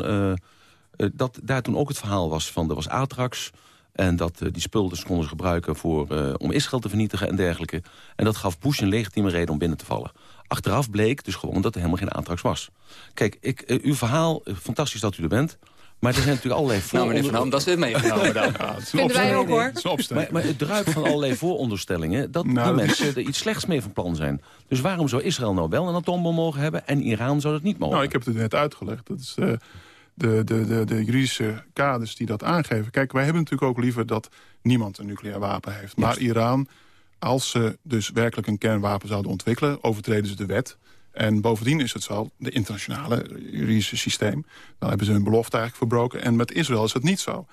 dat daar toen ook het verhaal was van, er was Atrax... en dat die spullen dus konden ze gebruiken voor, eh, om Israël te vernietigen en dergelijke. En dat gaf Bush een legitieme reden om binnen te vallen. Achteraf bleek dus gewoon dat er helemaal geen Atrax was. Kijk, ik, uw verhaal, fantastisch dat u er bent... Maar er zijn natuurlijk allerlei Nou, meneer Van Ham, dat is weer meegenomen dan. Vinden wij ook, hoor. Maar, maar het druipt van allerlei vooronderstellingen... dat die mensen er iets slechts mee van plan zijn. Dus waarom zou Israël nou wel een atoombom mogen hebben... en Iran zou dat niet mogen? Nou, ik heb het net uitgelegd. Dat is eh, de, de, de, de juridische kaders die dat aangeven. Kijk, wij hebben natuurlijk ook liever dat niemand een nucleair wapen heeft. Maar Iran, als ze dus werkelijk een kernwapen zouden ontwikkelen... overtreden ze de wet. En bovendien is het zo, de internationale juridische systeem... dan hebben ze hun belofte eigenlijk verbroken. En met Israël is het niet zo.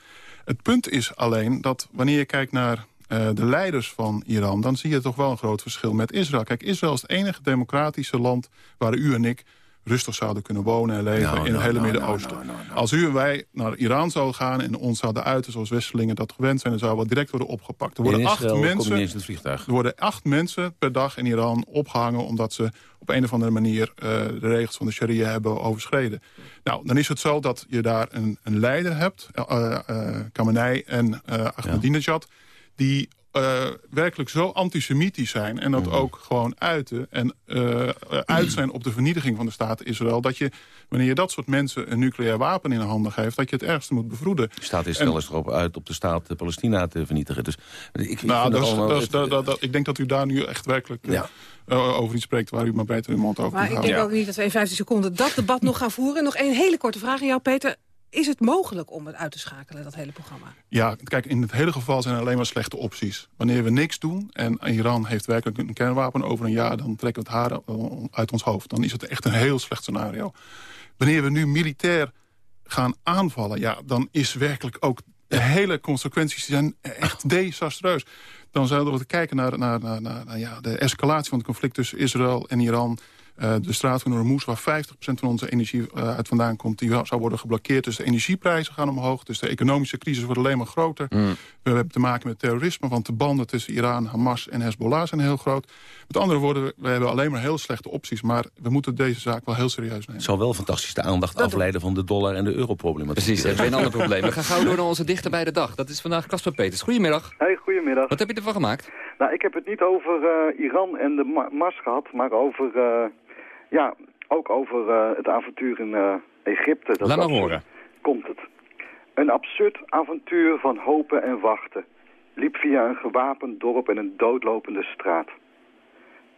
Het punt is alleen dat wanneer je kijkt naar eh, de leiders van Iran... dan zie je toch wel een groot verschil met Israël. Kijk, Israël is het enige democratische land waar u en ik rustig zouden kunnen wonen en leven Nou, in het nou, hele nou, Midden-Oosten. Als u en wij naar Iran zouden gaan en ons zouden uiten zoals Westelingen dat gewend zijn... dan zouden we direct worden opgepakt. Er worden, acht mensen, er worden acht mensen per dag in Iran opgehangen... omdat ze op een of andere manier eh, de regels van de sharia hebben overschreden. Nou, dan is het zo dat je daar een, een leider hebt, uh, uh, Khamenei en uh, Ahmadinejad... die uh, werkelijk zo antisemitisch zijn en dat Mhm. ook gewoon uiten... en uh, uit zijn op de vernietiging van de staat Israël... dat je, wanneer je dat soort mensen een nucleair wapen in handen geeft... dat je het ergste moet bevroeden. De staat Israël is erop uit op de staat Palestina te vernietigen. Dus ik, nou, vind dat allemaal- dat is, het- dat, dat, dat- ik denk dat u daar nu echt werkelijk Ja. uh, over iets spreekt... waar u maar beter uw mond over Maar ik denk ook niet dat we in 15 seconden dat debat nog gaan voeren. Nog een hele korte vraag aan jou, Peter. Is het mogelijk om het uit te schakelen, dat hele programma? Ja, kijk, in het hele geval zijn er alleen maar slechte opties. Wanneer we niks doen en Iran heeft werkelijk een kernwapen over een jaar... dan trekken we het haar uit ons hoofd. Dan is het echt een heel slecht scenario. Wanneer we nu militair gaan aanvallen... ja, dan is werkelijk ook de hele consequenties zijn echt desastreus. Dan zouden we kijken naar, naar, naar, naar, naar, ja, de escalatie van het conflict tussen Israël en Iran... Uh, de straat van Noordermoes, waar 50% van onze energie uh, uit vandaan komt... die zou worden geblokkeerd. Dus de energieprijzen gaan omhoog. Dus de economische crisis wordt alleen maar groter. Mm. We hebben te maken met terrorisme, want de banden tussen Iran, Hamas en Hezbollah zijn heel groot. Met andere woorden, we hebben alleen maar heel slechte opties. Maar we moeten deze zaak wel heel serieus nemen. Het zou wel fantastisch de aandacht dat afleiden van de dollar en de euro-problematiek. Precies, dat is een ander probleem. We gaan gauw door naar onze dichter bij de dag. Dat is vandaag Casper Peters. Goedemiddag. Hey, goedemiddag. Wat heb je ervan gemaakt? Nou, ik heb het niet over uh, Iran en de Mars gehad, maar over... Uh, ja, ook over uh, het avontuur in uh, Egypte. Dat Laat maar horen. Komt het. Een absurd avontuur van hopen en wachten. Liep via een gewapend dorp en een doodlopende straat.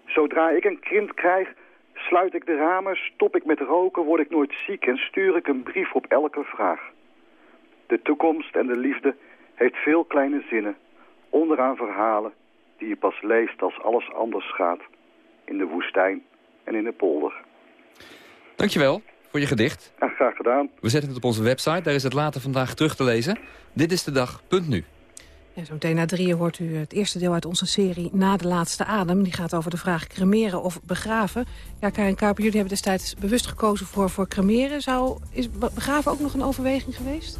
Zodra ik een kind krijg, sluit ik de ramen, stop ik met roken, word ik nooit ziek en stuur ik een brief op elke vraag. De toekomst en de liefde heeft veel kleine zinnen, onderaan verhalen die je pas leest als alles anders gaat. In de woestijn en in de polder. Dankjewel voor je gedicht. Ja, graag gedaan. We zetten het op onze website, daar is het later vandaag terug te lezen. Dit is de dag, punt nu. Ja, zo meteen na drieën hoort u het eerste deel uit onze serie Na de Laatste Adem. Die gaat over de vraag cremeren of begraven. Ja, Karin Kuiper, jullie hebben destijds bewust gekozen voor, voor cremeren. Zou, is begraven ook nog een overweging geweest?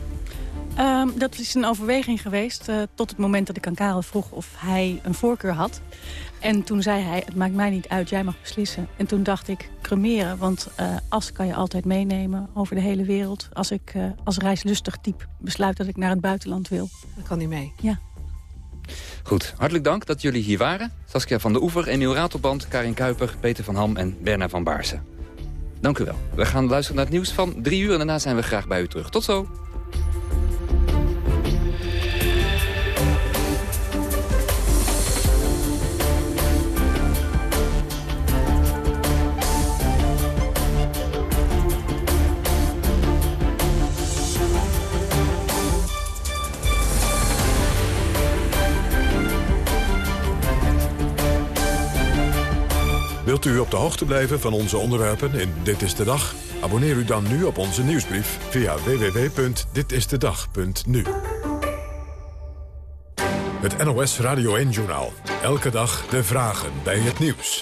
Um, dat is een overweging geweest uh, tot het moment dat ik aan Karel vroeg of hij een voorkeur had. En toen zei hij, het maakt mij niet uit, jij mag beslissen. En toen dacht ik, cremeren, want uh, as kan je altijd meenemen over de hele wereld. Als ik uh, als reislustig type besluit dat ik naar het buitenland wil. Dan kan hij mee. Ja. Goed, hartelijk dank dat jullie hier waren. Saskia van der Oever, Emiel Ratelband, Karin Kuiper, Peter van Ham en Berna van Baarsen. Dank u wel. We gaan luisteren naar het nieuws van drie uur en daarna zijn we graag bij u terug. Tot zo. Wilt u op de hoogte blijven van onze onderwerpen in Dit is de Dag? Abonneer u dan nu op onze nieuwsbrief via www.ditistedag.nu. Het NOS Radio 1-journaal. Elke dag de vragen bij het nieuws.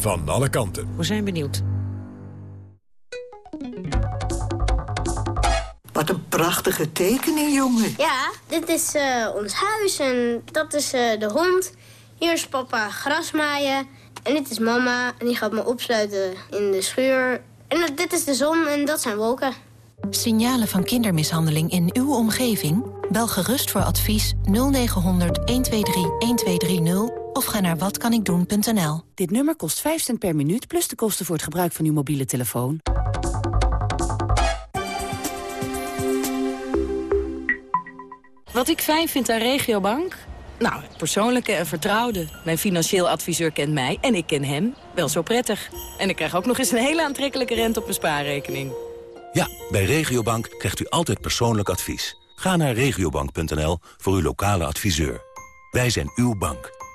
van alle kanten. We zijn benieuwd. Wat een prachtige tekening, jongen. Ja, dit is uh, ons huis en dat is uh, de hond. Hier is papa grasmaaien. En dit is mama en die gaat me opsluiten in de schuur. En dit is de zon en dat zijn wolken. Signalen van kindermishandeling in uw omgeving? Bel gerust voor advies 0900 123 1230 of ga naar watkanikdoen.nl. Dit nummer kost 5 cent per minuut plus de kosten voor het gebruik van uw mobiele telefoon. Wat ik fijn vind aan Regiobank? Nou, het persoonlijke en vertrouwde. Mijn financieel adviseur kent mij en ik ken hem wel zo prettig. En ik krijg ook nog eens een hele aantrekkelijke rente op mijn spaarrekening. Ja, bij Regiobank krijgt u altijd persoonlijk advies. Ga naar regiobank.nl voor uw lokale adviseur. Wij zijn uw bank.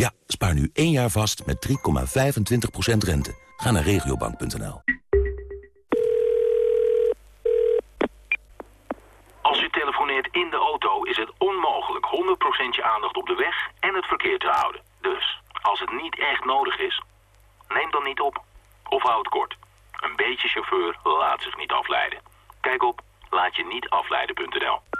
Ja, spaar nu één jaar vast met 3,25% rente. Ga naar regiobank.nl. Als u telefoneert in de auto is het onmogelijk 100% je aandacht op de weg en het verkeer te houden. Dus, als het niet echt nodig is, neem dan niet op. Of houd kort. Een beetje chauffeur laat zich niet afleiden. Kijk op laatje niet afleiden.nl.